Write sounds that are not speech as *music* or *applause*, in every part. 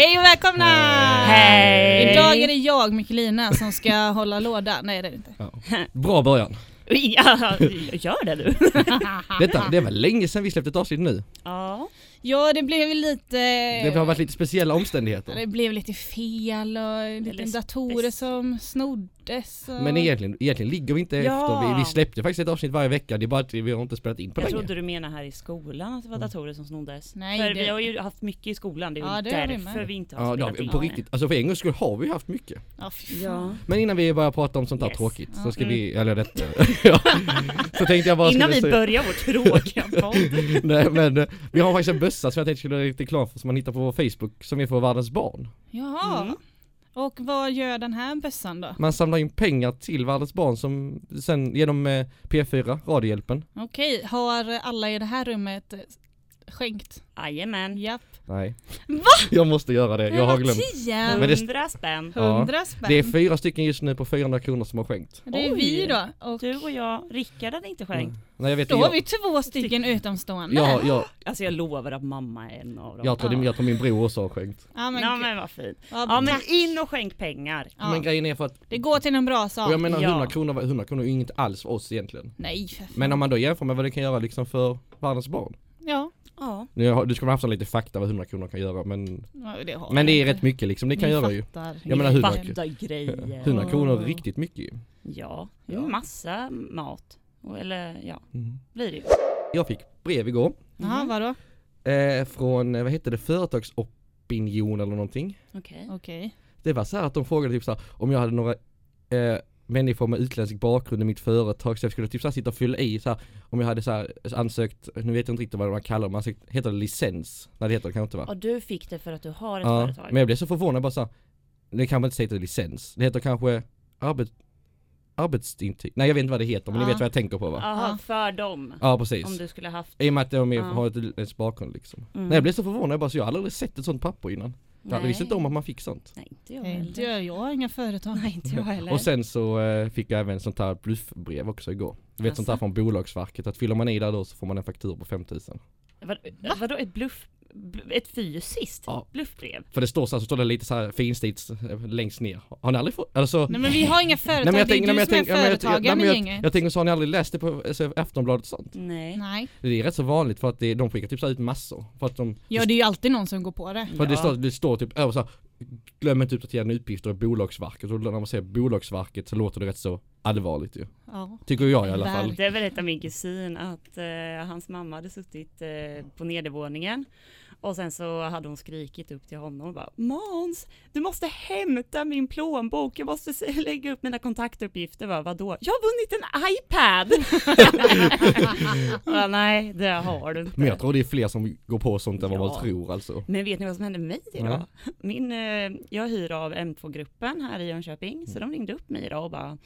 Hej och välkomna! Hej! Idag är det jag, Mikkelina, som ska hålla låda. Nej det är det inte. Ja. Bra början. Ja, gör det du. *laughs* Detta, det var länge sedan vi släppte ett avsnitt nu. Ja. Ja det blev lite... Det har varit lite speciella omständigheter. Det blev lite fel och lite datorer som snoddes. Och... Men egentligen, egentligen ligger vi inte Ja. efter. Vi, vi släppte faktiskt ett avsnitt varje vecka, det är bara att vi har inte spelat in på Jag länge. trodde du menade här i skolan att det var datorer som snoddes. Nej, För det- vi har ju haft mycket i skolan, det är Ja, det vi därför vi inte har Ja, spelat vi, in. på riktigt. Alltså för en gångs skull har vi haft mycket. Ja. Ja. Men innan vi börjar prata om sånt där Yes. tråkigt så Ja. ska vi, eller ja. *laughs* Så tänkte jag bara Innan vi säga- börjar vår tråkiga *laughs* podd. Nej men eh, vi har faktiskt en bössa som jag tänkte skulle göra lite klar för som man hittar på vår Facebook som är för Världens barn. Jaha. Mm. Och vad gör den här bössan då? Man samlar in pengar till Världens barn som sen genom eh, P4, Radiohjälpen. Okej, har alla i det här rummet eh, skänkt? Jajamän. Japp. Nej. Va? Jag måste göra det, jag har glömt. Tio! Men det- Hundra spänn. Ja. Spänn. Det är fyra stycken just nu på 400 kronor som har skänkt. Det är Oj. vi då. Och Du och jag, Rickard hade inte skänkt. Nej jag vet då har vi två stycken utomstående. jag, jag, jag, Alltså jag lovar att mamma är en av dem. jag, tror, det- jag tror min bror också har skänkt. Ja, men, Ja gud. men vad fint. ja, Ja men tack. in och skänk pengar. Ja. Men grejen är för att, Det går till en bra sak. och jag menar Ja. 100 kronor, 100 kronor är ju inget alls för oss egentligen. Nej för fan. Men om man då jämför med vad det kan göra liksom för världens barn. Ja, Ja. Nu har, du skulle ha haft lite fakta vad 100 kronor kan göra men, ja, det har men det är rätt mycket liksom, det kan Ni göra ju. fattar. Jag menar hur mycket? Fatta grejer. 100 kronor är riktigt mycket ju. Ja, Ja. massa mat. Och- Eller ja, Mm. blir det ju. Jag fick brev igår, Jaha, Mhm. vadå? eh, från, eh, vad hette det, företagsopinion eller någonting. Okej. Okej. Det var så här att de frågade typ så här, om jag hade några eh, människor med utländsk bakgrund i mitt företag så jag skulle typ så här sitta och fylla i så här, om jag hade så här ansökt, nu vet jag inte riktigt vad man kallar det, man ansökt, heter det licens? Nej det heter det kanske inte va? Och du fick det för att du har ett Ja, företag? men jag blev så förvånad bara så här, det kan man inte säga till licens, det heter kanske arbet, arbetsintyg, nej jag vet inte vad det heter men ni Ja. vet vad jag tänker på va? Jaha, Ja. för dem. Ja precis. Om du skulle haft... I och med att de är, Ja. har ett utländsk bakgrund liksom. Mm. Nej jag blev så förvånad, jag bara så jag har aldrig sett ett sånt papper innan. Jag visste inte om att man fick sånt. Nej, inte jag heller. Inte jag, jag har inga företag. Nej, inte jag heller. Och sen så eh, fick jag även sånt här bluffbrev också igår. Du vet sånt där Jaså? från Bolagsverket att fyller man i där då så får man en faktura på 5000. Vad, vadå ett bluff... Ett fysiskt Ja. bluffbrev? För det står så här, så står det lite så här finstilt eh, längst ner. Har ni aldrig fått, eller så Nej men vi har inga företag, Nej, men jag det är tänker- du nej, men som är jag tänker- nej, men jag- företagaren i gänget. Jag tänker så har ni aldrig läst det på alltså, Aftonbladet och sånt? Nej. Nej. Det är rätt så vanligt för att det, de skickar typ så här ut massor. För att de, Ja det är ju alltid någon som går på det. för att det, Ja. står, det står typ över så här, glöm inte uppdatera dina uppgifter i Bolagsverket. Och när man säger Bolagsverket så låter det rätt så allvarligt ju. Ja. Tycker jag i alla fall. Det berättade min kusin att eh, hans mamma hade suttit eh, på nedervåningen och sen så hade hon skrikit upp till honom och bara Måns, du måste hämta min plånbok, jag måste *laughs* lägga upp mina kontaktuppgifter. Va, Vadå? Jag har vunnit en iPad! *laughs* ja, nej, det har du inte. Men jag tror det är fler som går på sånt än vad man Ja. tror alltså. Men vet ni vad som hände med mig idag? Min, eh, jag hyr av M2-gruppen här i Jönköping, så de ringde upp mig idag och bara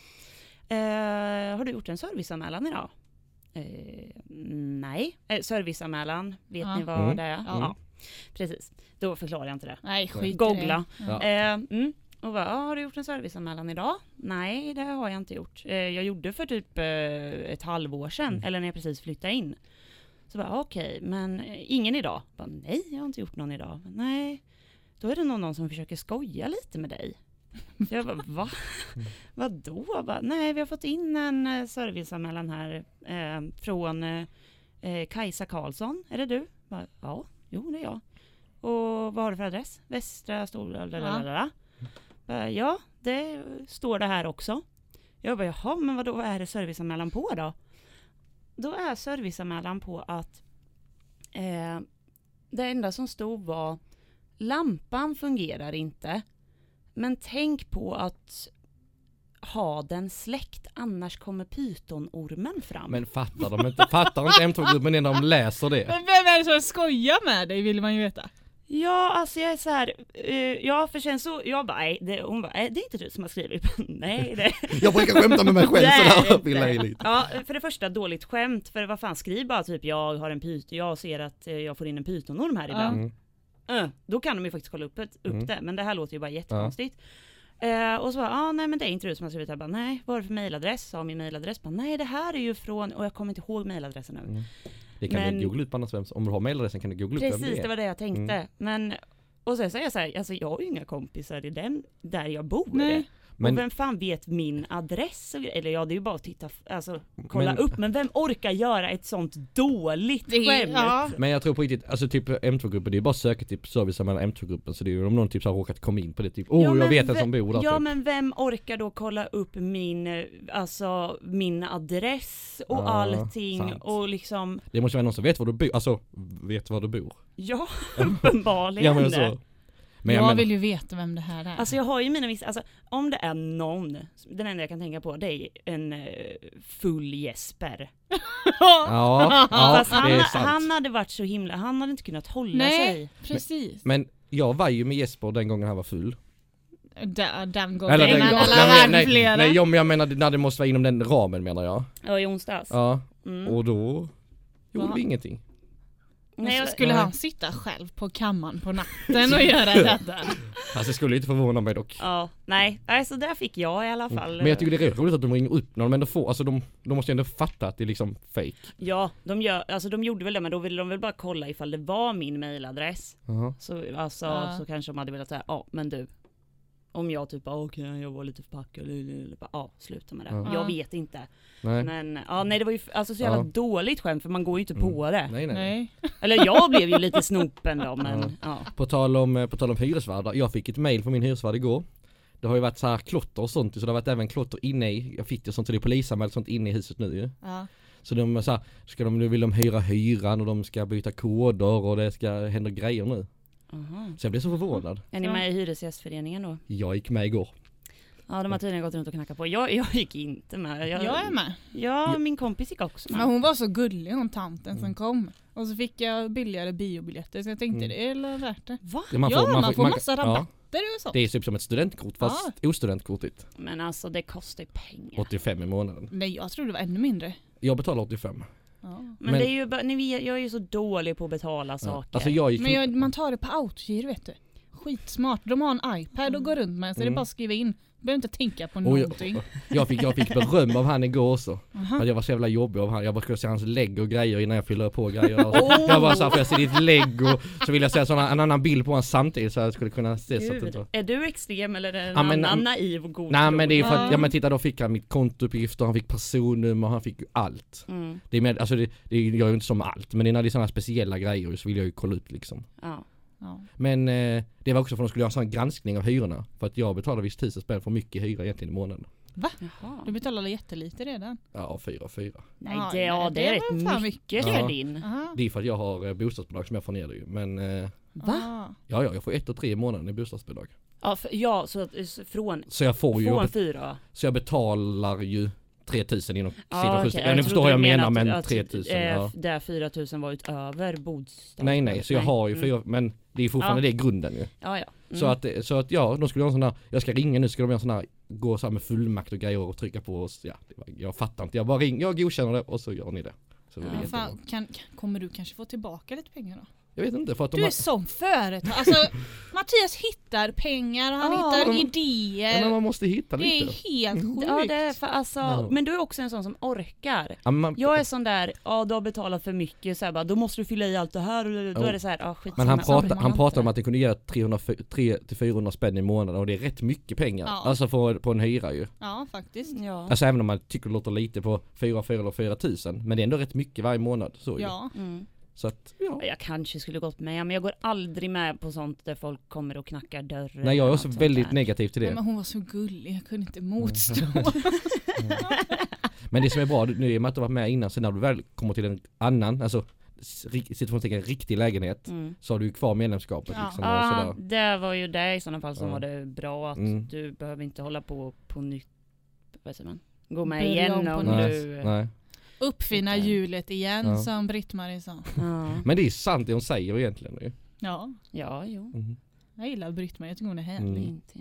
eh, Har du gjort en serviceanmälan idag? Eh, nej, eh, serviceanmälan, vet Ja. ni vad Mm. det är? Ja. Precis. Då förklarar jag inte det. Nej skit. Googla. Ja. Eh, mm. Och bara, "Ja, har du gjort en serviceanmälan idag? Nej, det har jag inte gjort. Eh, jag gjorde för typ eh, ett halvår sedan, Mm. eller när jag precis flyttade in. Så bara, okej, men eh, ingen idag? Bara, Nej, jag har inte gjort någon idag. Nej, då är det nog någon som försöker skoja lite med dig. Jag bara, *laughs* va? Vadå? Bara, Nej, vi har fått in en eh, serviceanmälan här eh, från eh, eh, Kajsa Karlsson. Är det du? Bara, ja, jo det är jag. Och vad har du för adress? Västra Stora... Ja. Bara, ja, det står det här också. Jag bara, jaha, men vadå, vad är det serviceanmälan på då? Då är serviceanmälan på att eh, det enda som stod var lampan fungerar inte. Men tänk på att ha den släckt, annars kommer pytonormen fram. Men fattar de inte, fattar inte M2-gruppen när de läser det? Men vem är det som skojar med dig vill man ju veta. Ja, alltså jag är så här, eh, ja för sen så, jag bara, nej, det, hon bara, nej, det är inte du som har skrivit. *laughs* nej, det Jag brukar skämta med mig själv Det är sådär, inte. pilla i lite. Ja, för det första dåligt skämt, för vad fan skriv bara typ jag har en pyton, jag ser att eh, jag får in en pytonorm här ibland. Mm. Eh, då kan de ju faktiskt kolla upp, ett, upp Mm. det, men det här låter ju bara jättekonstigt. Eh, och så bara, ah, nej men det är inte du som har skrivit det. Jag bara, nej, vad är det för mailadress? Sa min mailadress. Bara, nej det här är ju från, och jag kommer inte ihåg mailadressen nu. Mm. Det kan Men- du googla upp annars vem, om du har mailadressen kan du googla upp vem Precis, det det var det jag tänkte. Men Och sen säger jag så här, alltså jag har ju inga kompisar i den, där jag bor. Nej. Och Men, vem fan vet min adress? och? Eller ja, det är ju bara att titta, alltså kolla Men- upp. Men vem orkar göra ett sånt dåligt Det skämt? ja. men jag tror på riktigt, alltså typ M2-gruppen, det är bara att söka typ service mellan M2-gruppen så det är ju om någon typ har råkat komma in på det typ, åh Ja, jag men vet en som bor där Ja typ. men vem orkar då kolla upp min, eh, alltså min adress och Ja, allting sant. och liksom, Det måste vara någon som vet var du bor, alltså vet var du bor. ja *laughs* uppenbarligen. Ja men så. Men jag jag men, vill ju veta vem det här är. Alltså jag har ju mina vissa, alltså om det är någon, den enda jag kan tänka på det är en eh, full Jesper. *laughs* ja, ja Fast han, det är sant. han hade varit så himla, han hade inte kunnat hålla Nej. sig. Precis. Men jag var ju med Jesper den gången han var full. Den, den gången. Eller men den, nej, var men- nej, flera. nej, ja, men jag menar när det måste vara inom den ramen menar jag. Ja i onsdags. Ja, Mm. och då gjorde Va? vi ingenting. Nej, så skulle nej. han sitta själv på kammaren på natten och göra *laughs* detta? Alltså det skulle inte förvåna mig dock. Ja, nej, alltså där fick jag i alla fall. Mm. Men jag tycker det är roligt att de ringer upp när de ändå får, alltså de, de måste ju ändå fatta att det är liksom fake. Ja, de gör, alltså de gjorde väl det men då ville de väl bara kolla ifall det var min mailadress. Jaha. Så alltså Ja. så kanske de hade velat säga, ja men du. Om jag typ, ah, okej jag var lite förpackad, bara, ja sluta med det. Ja. Jag Ja. vet inte. Nej. Men ja nej det var ju alltså så jävla Ja. dåligt skämt för man går ju inte på det. nej, nej. Nej. Eller jag blev ju lite *laughs* snopen då men ja. På tal om, eh, på tal om hyresvärdar, jag fick ett mail från min hyresvärd igår. Det har ju varit så här klotter och sånt, så det har varit även klotter inne i, jag fick det sånt, så det är polisanmält sånt inne i huset nu ju. Ja. Så de så här, ska de, nu vill de hyra hyran och de ska byta koder och det ska hända grejer nu. Aha. Så jag blev så förvånad. Är ni med i Hyresgästföreningen då? Jag gick med igår. Ja de har tydligen gått runt och knackat på. Jag, jag gick inte med. Jag, Jag är med. Ja min kompis gick också med. Men hon var så gullig hon tanten Mm. som kom. Och så fick jag billigare biobiljetter så jag tänkte Mm. det är värt det. Va? Ja, man ja man får, massa ja, rabatter och så. Det är typ som ett studentkort fast ostudentkortigt. Men alltså det kostar ju pengar. 85 i månaden. Nej jag trodde det var ännu mindre. Jag betalar 85. Ja. Men, Men- det är ju ni jag är ju så dålig på att betala saker. Alltså jag Men jag, man tar det på autogiro vet du. Skitsmart. De har en iPad att gå runt med så det är Mm. bara att skriva in. Behöver inte tänka på någonting. jag, jag, fick, jag fick beröm av han igår också. Att jag var så jävla jobbig av han. Jag bara skulle se hans lägg och grejer innan jag fyller på grejer. *laughs* Så. Jag bara såhär, får jag se ditt lägg och så vill jag se såna, en annan bild på honom samtidigt så jag skulle kunna se så att det Gud, inte var... är du extrem eller är det en Ja, men- annan naiv och god Nej men det är för att, Ja. men titta då fick han mitt kontouppgifter, han fick personnummer, han fick allt. Mm, Det är med, alltså det, det är ju inte som allt, men det är när det är sådana speciella grejer så vill jag ju kolla upp liksom. ja. Ja. Men eh, det var också för att de skulle göra en sån granskning av hyrorna. För att jag betalar visst tusen spänn för mycket hyra egentligen i månaden. Jaha. Du betalar jättelite redan. Ja, fyra, fyra. Nej Ja, det, ja, nej, det är det rätt mycket mycket. för Ja. din. Aha. Det är för att jag har eh, bostadsbidrag som jag får ner det ju. Men eh, Va? Ah. ja, ja, jag får ett och tre i månaden i bostadsbidrag. Ja, för, ja så att, från, Så jag får ju, från fyra. så jag betalar ju 3000 inom Ja, situations... okej. Ja, ni förstår vad jag menar men att- 3000 eh, ja. Där 4000 var utöver bostaden. Nej nej, så jag Nej. har ju Mm. fyra, men det är fortfarande Ja. det grunden ju. Ja ja. Mm. Så att, så att ja, de skulle göra en sån här, jag ska ringa nu, ska de göra en sån här, gå så här med fullmakt och grejer och trycka på oss. Ja, var, jag fattar inte, jag bara ring, jag godkänner det och så gör ni det. Så Ja. Fan, kan, kommer du kanske få tillbaka lite pengar då? Jag vet inte för att de Du har, är som företag. Alltså *laughs* Mattias hittar pengar, han Ja, hittar de- idéer. ja, men man måste hitta det är lite. helt sjukt. Ja det är för alltså, Ja. men du är också en sån som orkar. Ja, men man, Jag är sån där, ja du har betalat för mycket, så här, bara, då måste du fylla i allt det här, och då Ja. är det så här, ja skit men han, samma pratar, man han inte. pratar om att det kunde ge 300-400 spänn i månaden och det är rätt mycket pengar. Ja. Alltså för, på en hyra ju. Ja faktiskt. Ja. Alltså även om man tycker det låter lite på 4 4 eller 4 tusen. Men det är ändå rätt mycket varje månad. Så, ju. Ja. Mm. Så att, ja. Jag kanske skulle gått med, men jag går aldrig med på sånt där folk kommer och knackar dörren. Nej jag är också väldigt där. negativ till Nej, det. men hon var så gullig, jag kunde inte motstå. *laughs* Men det som är bra nu i och med att du varit med innan, så när du väl kommer till en annan, alltså situationstecken riktig lägenhet, Mm. så har du ju kvar medlemskapet Ja. liksom. Ja, sådär. det var ju det i sådana fall som Ja. var det bra att Mm. du behöver inte hålla på på nytt, vad säger man? Gå med igen om. Nej, du... nej. Uppfinna Okej. hjulet igen Ja. som Britt-Marie sa. Ja. Men det är sant det hon säger egentligen ju. Ja, ja, jo. Mm. jag gillar Britt-Marie, jag tycker hon är härlig. Mm. Inte.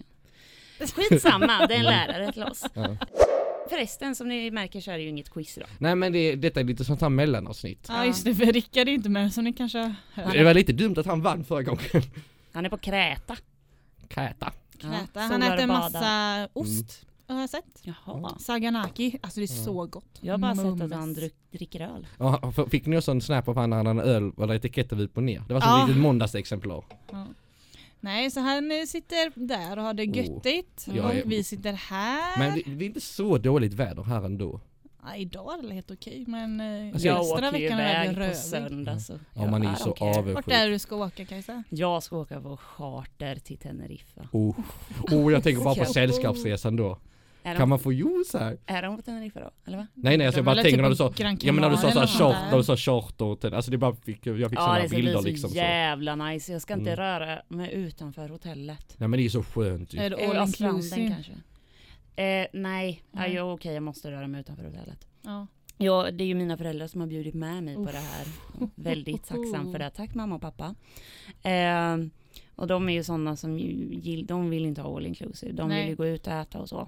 Skitsamma, det är en lärare till oss. Ja. Förresten, som ni märker så är det ju inget quiz idag. Nej men det, detta är lite sånt här mellanavsnitt. Ja just det, för Rickard är inte med som ni kanske hört. Det var lite dumt att han vann förra gången. Han är på Kräta. Kräta. Kräta. Ja, Han äter badar. massa ost, har jag sett. Jaha. Saganaki, alltså det är Ja. så gott. Jag har bara sett att Mums. han drick, dricker öl. Ja, fick ni också en snap av han när han hade öl, eller etiketten upp och ner? Det var som Ja. ett litet måndagsexemplar. Ja. Nej, så han eh, sitter där och har det Oh. göttigt och är- vi sitter här. Men det, det är inte så dåligt väder här ändå. Ja, idag är det helt okej men eh, Alltså, Jag resten av veckan är det på rövig. söndag så Ja jag man är ju så don't care. Vart avundsjuk. är det du ska åka Kajsa? Jag ska åka på charter till Teneriffa. Oh. oh, jag tänker bara på Ska- sällskapsresan då. Är Kan man få juice här? är de på Teneriffa då? Eller va? Nej nej, alltså jag bara väl tänker typ när du sa, ja men när du sa såhär där. när du sa charter, alltså det bara fick, jag fick Ja sådana det ska bilder bli liksom så jävla nice. Jag ska inte Mm. röra mig utanför hotellet. Nej men det är så skönt ju. Är det all ja, stranden inclusive? kanske. Eh, nej, ja, Nej. jo, okej jag måste röra mig utanför hotellet. Ja. Ja, det är ju mina föräldrar som har bjudit med mig på det här. Väldigt tacksam för det. *laughs* Tack mamma och pappa. Eh, och de är ju sådana som ju, gill- de vill inte ha all inclusive. De Nej. vill ju gå ut och äta och så.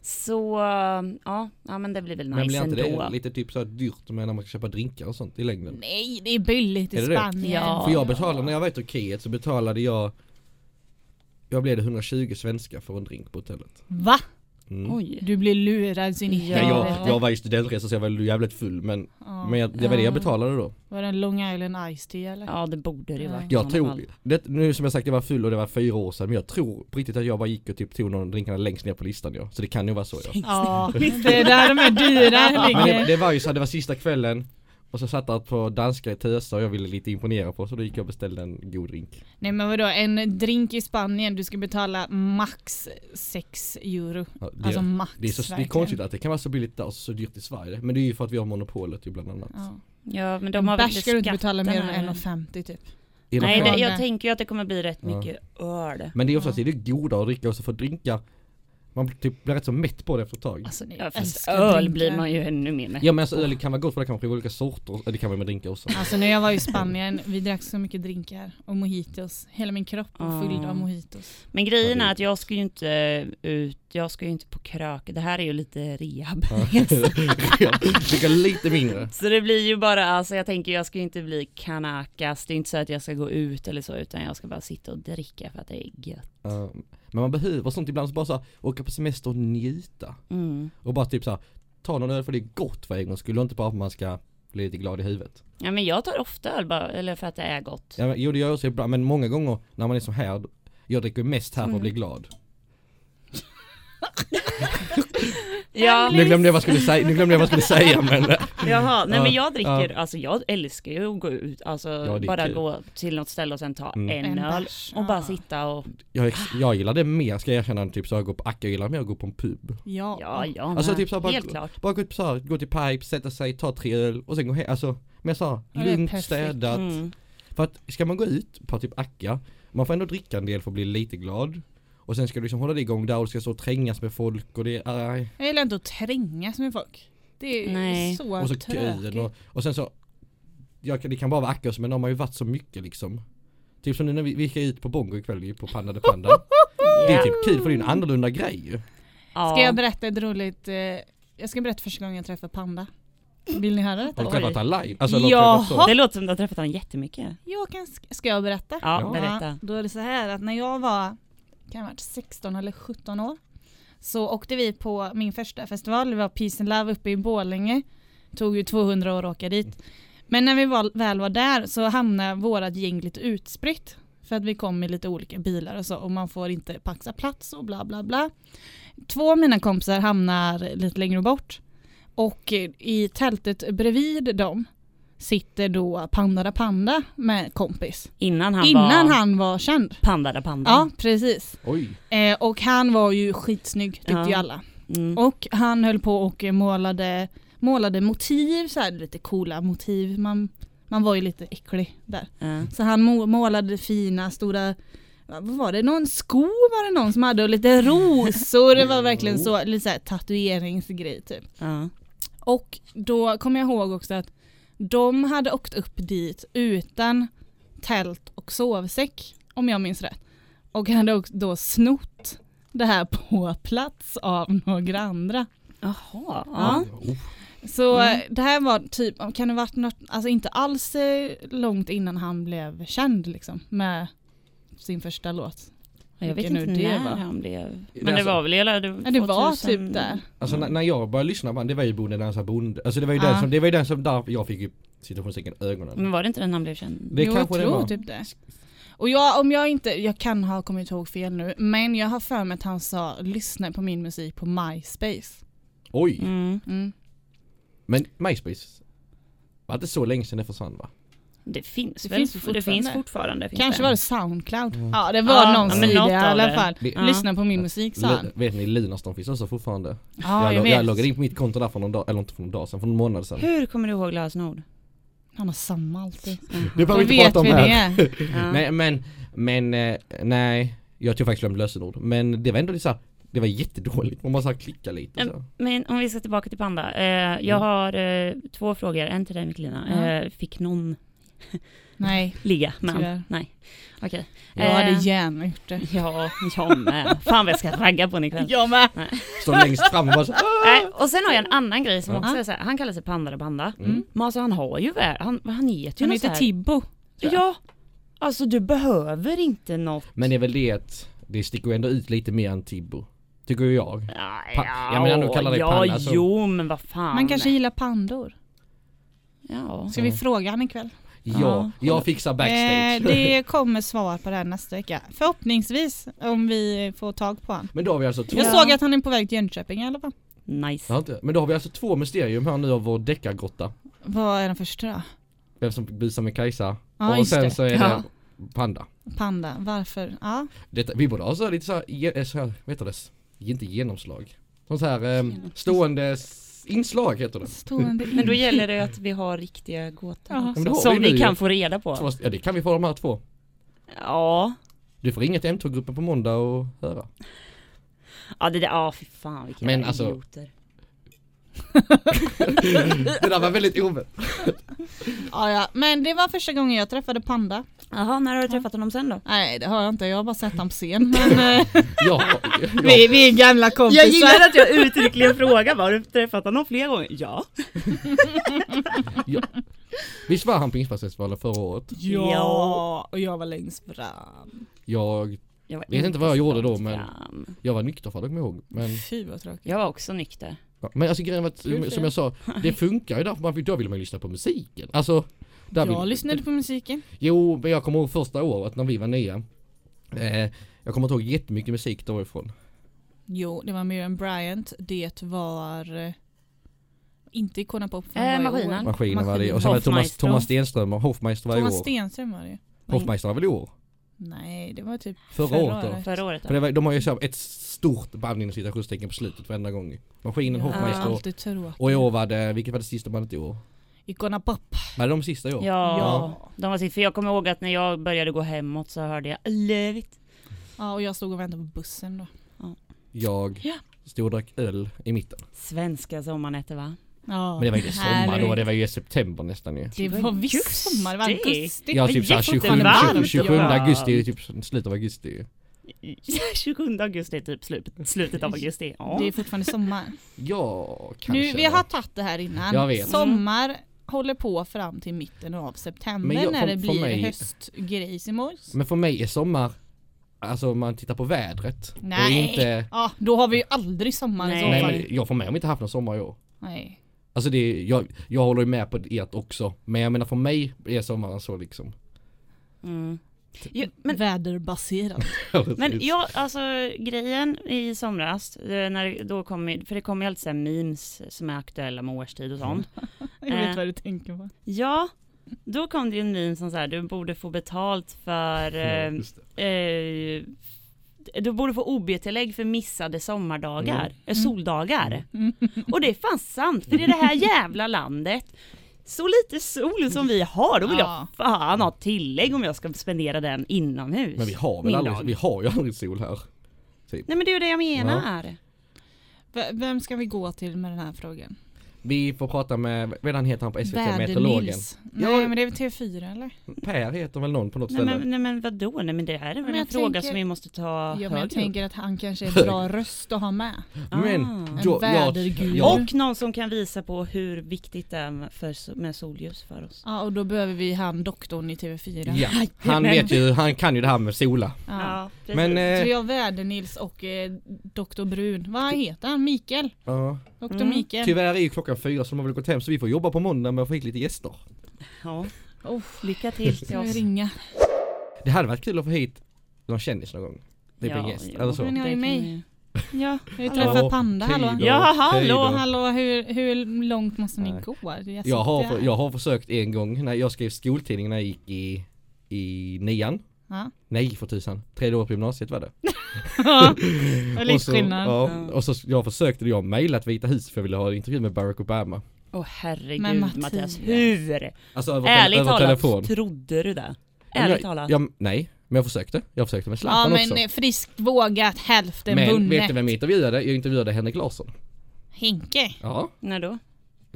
Så ja, ja men det blir väl Men nice blir inte ändå. det lite typ så här dyrt med när man ska köpa drinkar och sånt i längden? Nej, det är billigt i Är det det? Spanien. Ja. För jag betalade, när jag var i Turkiet så betalade jag Jag blev det 120 svenska för en drink på hotellet. Va? Mm. Oj. Du blir lurad sin Ja. Jag, jag var i studentresa så jag var jävligt full men, Ja. men jag, det var det jag Ja. betalade då. Var det en Long Island Ice Tea eller? Ja det borde det ju vara. Jag tror, det, nu som jag sagt jag var full och det var fyra år sedan men jag tror på riktigt att jag bara gick och typ tog någon drinkarna längst ner på listan ja. Så det kan ju vara så ja. Ja, det är där de är dyra Men det, det var ju så det var sista kvällen och så satt jag på danska i Tösa och jag ville lite imponera på så då gick jag och beställde en god drink. Nej men vadå, en drink i Spanien, du ska betala max 6 euro. Ja, det, Alltså max det är så det är verkligen. konstigt att det kan vara så billigt där och så dyrt i Sverige. Men det är ju för att vi har monopolet ju bland annat. Ja. Ja men de har väl Bärs ska du inte betala mer än eller? 1,50 typ. Nej det, jag tänker ju att det kommer bli rätt Ja. mycket öl. Men det är oftast Ja. det är goda att dricka och så för drinkar man typ blir rätt så mätt på det efter ett tag. Alltså, nej, Ja, jag fast öl drinkar. blir man ju ännu mer med. Ja men alltså öl kan vara gott för det kan man prova olika sorter, och det kan man med drinkar också. Alltså när jag var i Spanien, vi drack så mycket drinkar och mojitos. Hela min kropp var full Ah. av mojitos. Men grejen är att jag ska ju inte ut, jag ska ju inte på krök. Det här är ju lite rehab. Ja. *laughs* Dricka lite mindre. Så det blir ju bara, alltså jag tänker jag ska ju inte bli kanakas. Det är inte så att jag ska gå ut eller så utan jag ska bara sitta och dricka för att det är gött. Ja, men man behöver sånt ibland, så bara så här, åka på semester och njuta. Mm. Och bara typ så här, ta någon öl för det är gott för en gångs skull inte bara för att man ska bli lite glad i huvudet. Ja men jag tar ofta öl bara, eller för att det är gott. Ja, men, jo det gör jag också ibland, men många gånger när man är så här, jag dricker mest här för att bli glad. *laughs* Ja, Nu glömde jag vad jag skulle säga, nu glömde jag vad jag skulle säga *laughs* men jaha, nej Ja, men jag dricker, ja. alltså jag älskar ju att gå ut, alltså Ja, bara kul. gå till något ställe och sen ta Mm. en, En öl bärs, och bara ja. sitta och, jag, jag gillar det mer ska jag erkänna än typ så jag går på Acka, jag gillar mer att gå på en pub. Ja. ja jag Alltså typ så här bara- helt klart. Bara gå, så här, gå till Pipe, sätta sig, ta tre öl och sen gå hem, alltså mer så här, Ja, lugnt, städat. Mm. För att ska man gå ut på typ Acka, man får ändå dricka en del för att bli lite glad. Och sen ska du liksom hålla det igång där och du ska stå och trängas med folk och det är, aj. Jag gillar inte att trängas med folk. Det är Nej. så Och så tråkigt. och, och sen så kan- Det kan bara vara Acka men de har ju varit så mycket liksom Typ som nu när vi, vi ska ut på Bongo ikväll ju, på Panda de Panda *laughs* Det är Ja. typ kul för det är en annorlunda grej ju Ja. Ska jag berätta ett roligt, eh, jag ska berätta första gången jag träffade Panda. Vill ni höra Har detta? du Oj. träffat han live? Alltså, Jaha. Det låter som du har träffat honom jättemycket. Jag kan, ska jag berätta? Ja, Ja. berätta. då är det så här att när jag var, kan ha varit 16 eller 17 år, så åkte vi på min första festival, det var Peace and Love uppe i Borlänge. Tog ju 200 år att åka dit. Men när vi var, väl var där så hamnade vårat gäng lite utspritt. För att vi kom med lite olika bilar och så och man får inte paxa plats och bla bla bla. Två av mina kompisar hamnar lite längre bort. Och i tältet bredvid dem sitter då Panda da Panda med kompis. Innan han Innan var han var känd. Panda da Panda. Ja, precis. Oj, Eh, och han var ju skitsnygg tyckte Ja. ju alla. Mm. Och han höll på och målade, målade motiv, så här lite coola motiv. Man, man var ju lite äcklig där. Ja. Så han må, målade fina stora vad var det, någon sko var det någon som hade och lite *laughs* rosor, det var verkligen så, lite såhär tatueringsgrej typ. Ja. Och då kommer jag ihåg också att de hade åkt upp dit utan tält och sovsäck, om jag minns rätt. Och hade också då snott det här på plats av några andra. Jaha. Ja. Så Mm. eh, det här var typ, kan det varit något, alltså inte alls eh, långt innan han blev känd liksom med sin första låt. Jag vet inte det när var. han blev. Det Men det alltså- var väl hela... Det, det var 2000 typ där. Alltså när, när jag började lyssna på han, det var ju Bonde dansar bonde Alltså det var ju Ja. den som, det var ju den som där jag fick ju situationstecken ögonen Men var det inte den han blev känd? Det jo, jag det tror var typ det. Och jag, om jag inte, jag kan ha kommit ihåg fel nu, men jag har för mig att han sa lyssna på min musik på MySpace. Oj, Mm. Mm. men MySpace var inte så länge sedan det försvann va? Det finns Det väl? finns det fortfarande. finns fortfarande. Finns Kanske det. var det Soundcloud. Mm. Ja det var Ja, någon sida i alla det. fall. Det- Ja. Lyssna på min musik sa han. Vet ni, Lunarstorm finns också fortfarande. Ja jag, jag jag loggade in på mitt konto där för någon dag, eller inte för någon dag sedan, för någon månad sedan. Hur kommer du ihåg lösenord? Han har samma alltid. *laughs* Det behöver vi inte prata om här. det. *laughs* Ja. Nej men, men eh, nej, jag tog faktiskt glömt lösenord. Men det var ändå lite såhär, det var jättedåligt, man bara såhär klicka lite Mm. så. Men om vi ska tillbaka till Panda. Eh, jag Mm. har eh, två frågor, en till dig. Eh, fick någon Nej, *laughs* ligga med Tyvärr. Nej. Okej. jag hade gärna gjort det. Ja, jag med. Fan vad jag ska ragga på honom ikväll. Jag med. Står längst fram och bara så, Nej, och sen har jag en annan grej som Ja. också är så här, han kallar sig Panda eller Panda. Mm. Men alltså han har ju väl, han, han heter ju Han heter. Tibbo. Ja, alltså du behöver inte något. Men det är väl det att det sticker ju ändå ut lite mer än Tibbo. Tycker ju jag. Ja, Pa- jag menar, nu kallar dig ja, Panda, så- jo men vad fan. Man kanske gillar pandor. Ja. Ska vi Ja. fråga han ikväll? Ja, Ja. jag fixar backstage. Eh, det *laughs* kommer svar på det här nästa vecka. Förhoppningsvis om vi får tag på han. Men då har vi alltså två, Jag Ja. såg att han är på väg till Jönköping i alla fall. Nice. Ja. Men då har vi alltså två mysterium här nu av vår deckargrotta. Vad är den första då? Vem som busar med Kajsa. Ja och sen det. så är Ja. det Panda. Panda. Varför? Ja. Detta, vi borde ha så här lite så här, ge- så här vad heter det? Inte genomslag. Sånt så här eh, stående inslag heter det. Stående Men då gäller det att vi har riktiga gåtor Ja. också, som vi vi kan få reda på. Ja det kan vi få de här två. Ja. Du får ringa till M2-gruppen på måndag och höra. Ja det där, ja fy fan vilka Men alltså- idioter. Det där var väldigt oväntat. Ja, ja. Men det var första gången jag träffade Panda. Jaha, när har du träffat honom sen då? Nej det har jag inte, jag har bara sett honom på scen. Men eh, *laughs* Ja, ja. vi, vi är gamla kompisar. att jag *laughs* uttryckligen frågar, har du träffat honom flera gånger? Ja. Visst var han på Inspelningsfestivalen förra året? Ja, och jag var längst fram. Jag, Jag var Vet inte vad jag gjorde då, men- fram. jag var nykter för att jag ihåg. Men, Fy vad tråkigt. Jag var också nykter. Ja. men alltså grejen var att, Kul som jag sa, det *laughs* funkar ju därför man, då vill man ju lyssna på musiken. Alltså, där Jag vill, lyssnade på musiken. Jo, men jag kommer ihåg första året när vi var nya. Eh, jag kommer inte ihåg jättemycket musik därifrån. Jo, det var Miriam Bryant. Det var eh, inte Icona Pop. för Eh, Maskinen. Maskinen var det och sen var det Thomas. Thomas Stenström och Hoffmeister var i Thomas år. Stenström var det. Hoffmeister var väl i år? Nej, det var typ Förra, Förra året. Förra året För det var, de har ju så ett stort band inom citationstecken på slutet varenda gång. Maskinen, Ja, Hoffmeister och, och i år var det, vilket var det sista bandet i år? Icona Pop. Var det de sista i år? Ja, Ja. de var sitt, för jag kommer ihåg att när jag började gå hemåt så hörde jag Love it. Ja, och jag stod och väntade på bussen då. Jag Ja. stod och drack öl i mitten. Svenska sommarnätter va? Ja, Men det var ju inte sommar då, det var ju i september nästan ju. Det var visst sommar, det var augusti. Ja, Det typ såhär 27, jättevarmt. 27, 27 Ja. augusti, typ slutet av augusti. 27 *laughs* augusti är typ slutet, slutet av augusti. Ja. Det är fortfarande sommar. Ja, kanske. Nu, vi har tagit det här innan. Jag vet. Sommar håller på fram till mitten av september jag- när för- det för blir mig- höstgrejsimojs. Men för mig är sommar, alltså om man tittar på vädret. Nej. Inte, Ja, då har vi ju aldrig sommar i Nej. så nej fall. men jag för mig har inte haft någon sommar i år. Nej. Alltså det, jag, jag håller ju med på ert också. Men jag menar för mig är sommaren så liksom. Mm. Jo, men Väderbaserat. *laughs* Men ja, alltså grejen i somras, eh, när, då kom, för det kommer ju alltid så memes som är aktuella med årstid och sånt. *laughs* Jag vet Eh. vad du tänker på. Ja, då kom det ju en meme som så här, du borde få betalt för, Ja, eh, just det. eh, du borde få OB-tillägg för missade sommardagar, Mm. eh, soldagar. Mm. Och det är fan sant, för i det här jävla landet, så lite sol som vi har, då vill Ja. jag fan ha tillägg om jag ska spendera den inomhus. Men vi har väl aldrig, vi har ju aldrig sol här. Nej men det är ju det jag menar. V- Vem ska vi gå till med den här frågan? Vi får prata med, vad han heter han på SVT, meteorologen? Väder-Nils. Ja. Nej men det är väl TV4 eller? Per heter väl någon på något Nej ställe? men, nej men vadå, nej men det här är väl Men en jag fråga tänker- som vi måste ta Ja men jag tänker att han kanske är en bra röst att ha med. Men, Ah. En jag, jag, Och någon som kan visa på hur viktigt det är med, för, med solljus för oss. Ja och då behöver vi han doktorn i TV4. ja, *laughs* han vet ju, han kan ju det här med sola. Ja. precis. Men, Så eh, vi har Väder-Nils och eh, Dr Brun. Vad heter han? Mikael? ja. Dr Mm. Mikael. tyvärr är ju klockan fyra så de har väl gått hem så vi får jobba på måndag med att få hit lite gäster. ja, Oh, lycka till till oss. ringa? Det hade varit kul att få hit någon kändis någon gång. Typ en gäst, jo, eller så. Men jag är det vi- Ja, vi har Hallå. träffat Panda, hallå. Då, Ja, hallå. Hallå, hur, hur långt måste ni Nej. gå? Jag, Jag har, jag har försökt en gång när jag skrev skoltidning när jag gick i, i nian. Ja. Nej för tusan, tredje år på gymnasiet var det. Ja, *laughs* *laughs* och så, ja, Ja. och så jag försökte, jag mejlat Vita huset för jag ville ha en intervju med Barack Obama. Åh herregud Men Mattias, Mattias. hur? Alltså över, Ärligt över talat, telefon. trodde du det? Ja, men Ärligt jag, talat? jag, nej, men jag försökte. Jag försökte med Ja Zlatan men också. eh, friskt vågat, hälften Men vunnet. vet du vem jag intervjuade? Jag intervjuade Henrik Larsson. Henke. Ja. När då?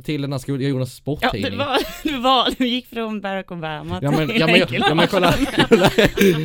Till den här skolan, jag gjorde en Ja, sporttidning. du, var, *laughs* du, var, du gick från Barack Obama Ja men, till ja, men, jag, ja, men kolla.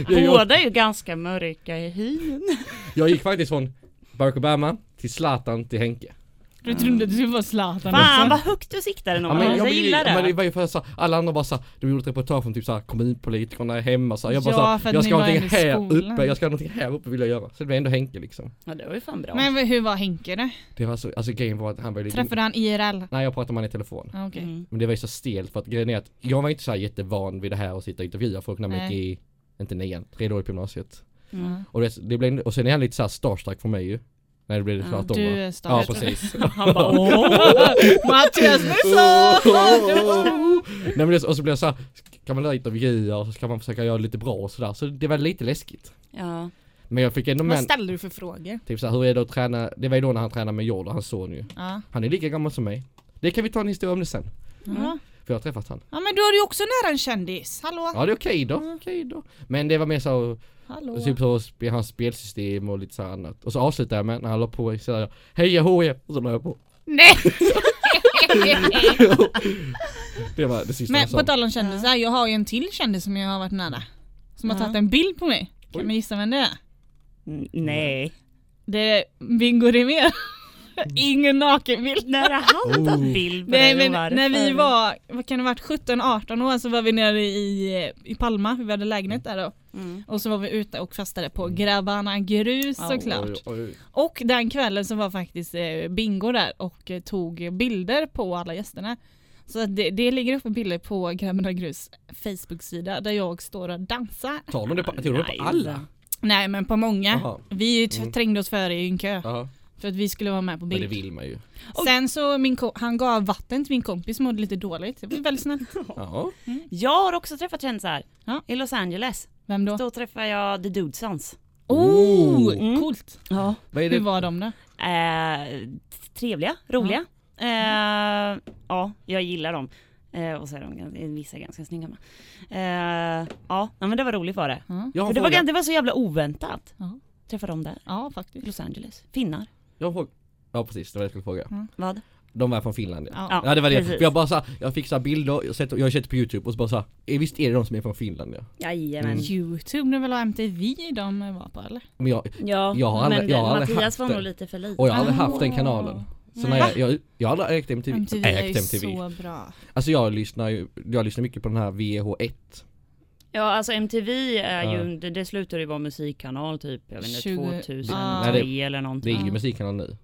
*laughs* Båda är ju ganska mörka i hyn. jag gick faktiskt från Barack Obama till Zlatan till Henke. Du trodde du skulle vara Zlatan Fan vad högt du siktade Ja, någon. men, jag, jag, gillar men det det. var ju för så, alla andra bara så, de gjorde ett reportage om typ så här, kommunpolitikerna hemma så jag bara Ja, så, för att jag ska ha någonting här uppe, jag ska ha någonting här uppe vill jag göra. Så det blev ändå Henke liksom. Ja det var ju fan bra. Men hur var Henke då? Det var så, alltså grejen var att han var lite, Träffade han IRL? nej jag pratade med honom i telefon. Ja, Okej. Mm. Men det var ju så stelt för att grejen är att jag var inte så här jättevan vid det här och sitta och intervjua folk när man gick i, inte nian, tredje året på gymnasiet. Mm. Och det, det blev, och sen är han lite så här starstruck för mig ju. När det blev Ja, klart om Du Ja precis. *laughs* Han bara åh. *laughs* Mattias Nilsson! Nej men det, och så blev jag så här, kan man göra intervjuer och så ska man försöka göra det lite bra och sådär. Så det var lite läskigt. Ja. Men jag fick ändå Vad med, ställde du för frågor? typ såhär, hur är det att träna? Det var ju då när han tränade med Jordan, hans son ju. Ja. Han är lika gammal som mig. Det kan vi ta en historia om det sen. Ja. För jag har träffat han. ja men då är du ju också nära en kändis. Hallå? Ja det är okej då, okej då. Men det var mer så, Hallå? typ så hans spelsystem och lite så annat. Och så avslutade jag med, när han la på, så jag Heja HIF! Och så la jag på. Nej! *laughs* Det var det sista men på tal om kändisar, jag har ju en till kändis som jag har varit nära. Som har tagit en bild på mig. Kan man gissa vem det är? N- Nej. Det är Bingo Rimér. *laughs* Ingen nakenbild. När har han Oh. tagit bild på Nej dig men varför? när vi var, vad kan det ha varit, 17-18 år så var vi nere i, i Palma, vi hade lägenhet där då. Mm. Och så var vi ute och festade på Grabbarna Grus Ja, såklart. Oj, oj. Och den kvällen så var faktiskt eh, Bingo där och eh, tog bilder på alla gästerna. Så det, det ligger uppe bilder på Grabbarna Grus Facebook-sida där jag står och dansar. Tar de det på, tog de det på alla? Nej men på många. Jaha. Vi Mm. trängde oss före i en kö Ja, för att vi skulle vara med på men det bild. vill man ju. Sen så min han gav vatten till min kompis som mådde lite dåligt. Det var väldigt snällt. *laughs* Ja. Jag har också träffat kändisar. Ja. I Los Angeles. Vem då? Då träffade jag The Dudesons. Oh, Mm. coolt. Ja. Vad är Hur var de då? Eh, trevliga, roliga. Eh, ja, jag gillar dem. Eh, och så är de vissa ganska snygga med. Eh, ja, ja, men det var roligt var det. Ja, För det, var, det var så jävla oväntat. Ja. Träffa dem där. ja faktiskt. Los Angeles. Finnar. Jag har en fråga. Ja precis, det var det jag skulle fråga. Vad? De var från Finland ja. Ja. Ja. Det var det, precis. för jag bara så här, jag fick så här bilder, jag, sett, jag har sett på youtube och så bara så här, eh, visst är det de som är från Finland ja? Jajamän. Mm. Youtube, var väl MTV de var på eller? Men jag, Ja, Jag har aldrig- men jag har aldrig Mattias haft var nog lite för lite. och jag har aldrig haft den kanalen. Så när jag, jag, jag har aldrig ägt MTV, MTV är ägt ju MTV. så bra. Alltså jag lyssnar ju, jag lyssnar mycket på den här VH1 Ja alltså MTV är Ja. ju, det, det slutade ju vara musikkanal typ, jag vet inte, 20 2003 Ah. Det- eller Det någonting. är ju musikkanal nu.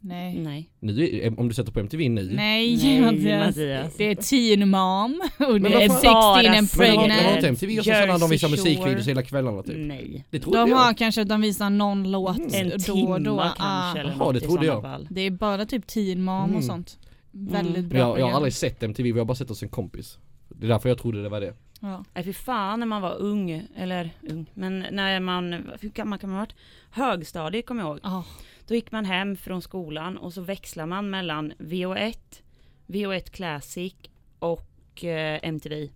Nej. Nej. Nu om du sätter på MTV nu. Nej, Nej, *laughs* Mattias. Mattias. Det är Teen Mom och det är vad 16 fan- Bara and Men har, har pregnant. inte MTV och så sådana de visar musikvideos hela kvällarna typ? Nej. Det trodde De jag. har kanske att de visar någon låt Mm. En då och då. kanske Ah. eller det i trodde jag. fall. Det är bara typ Teen Mom Mm. och sånt. Väldigt Mm. bra jag, jag har aldrig sett MTV, vi har bara sett oss en kompis. Det är därför jag trodde det var det. Ja. Nej fy fan när man var ung, eller ung, men när man, hur gammal kan man ha varit? Högstadiet kommer jag ihåg. Ah. Då gick man hem från skolan och så växlar man mellan VH1, VH1 Classic och eh, MTV.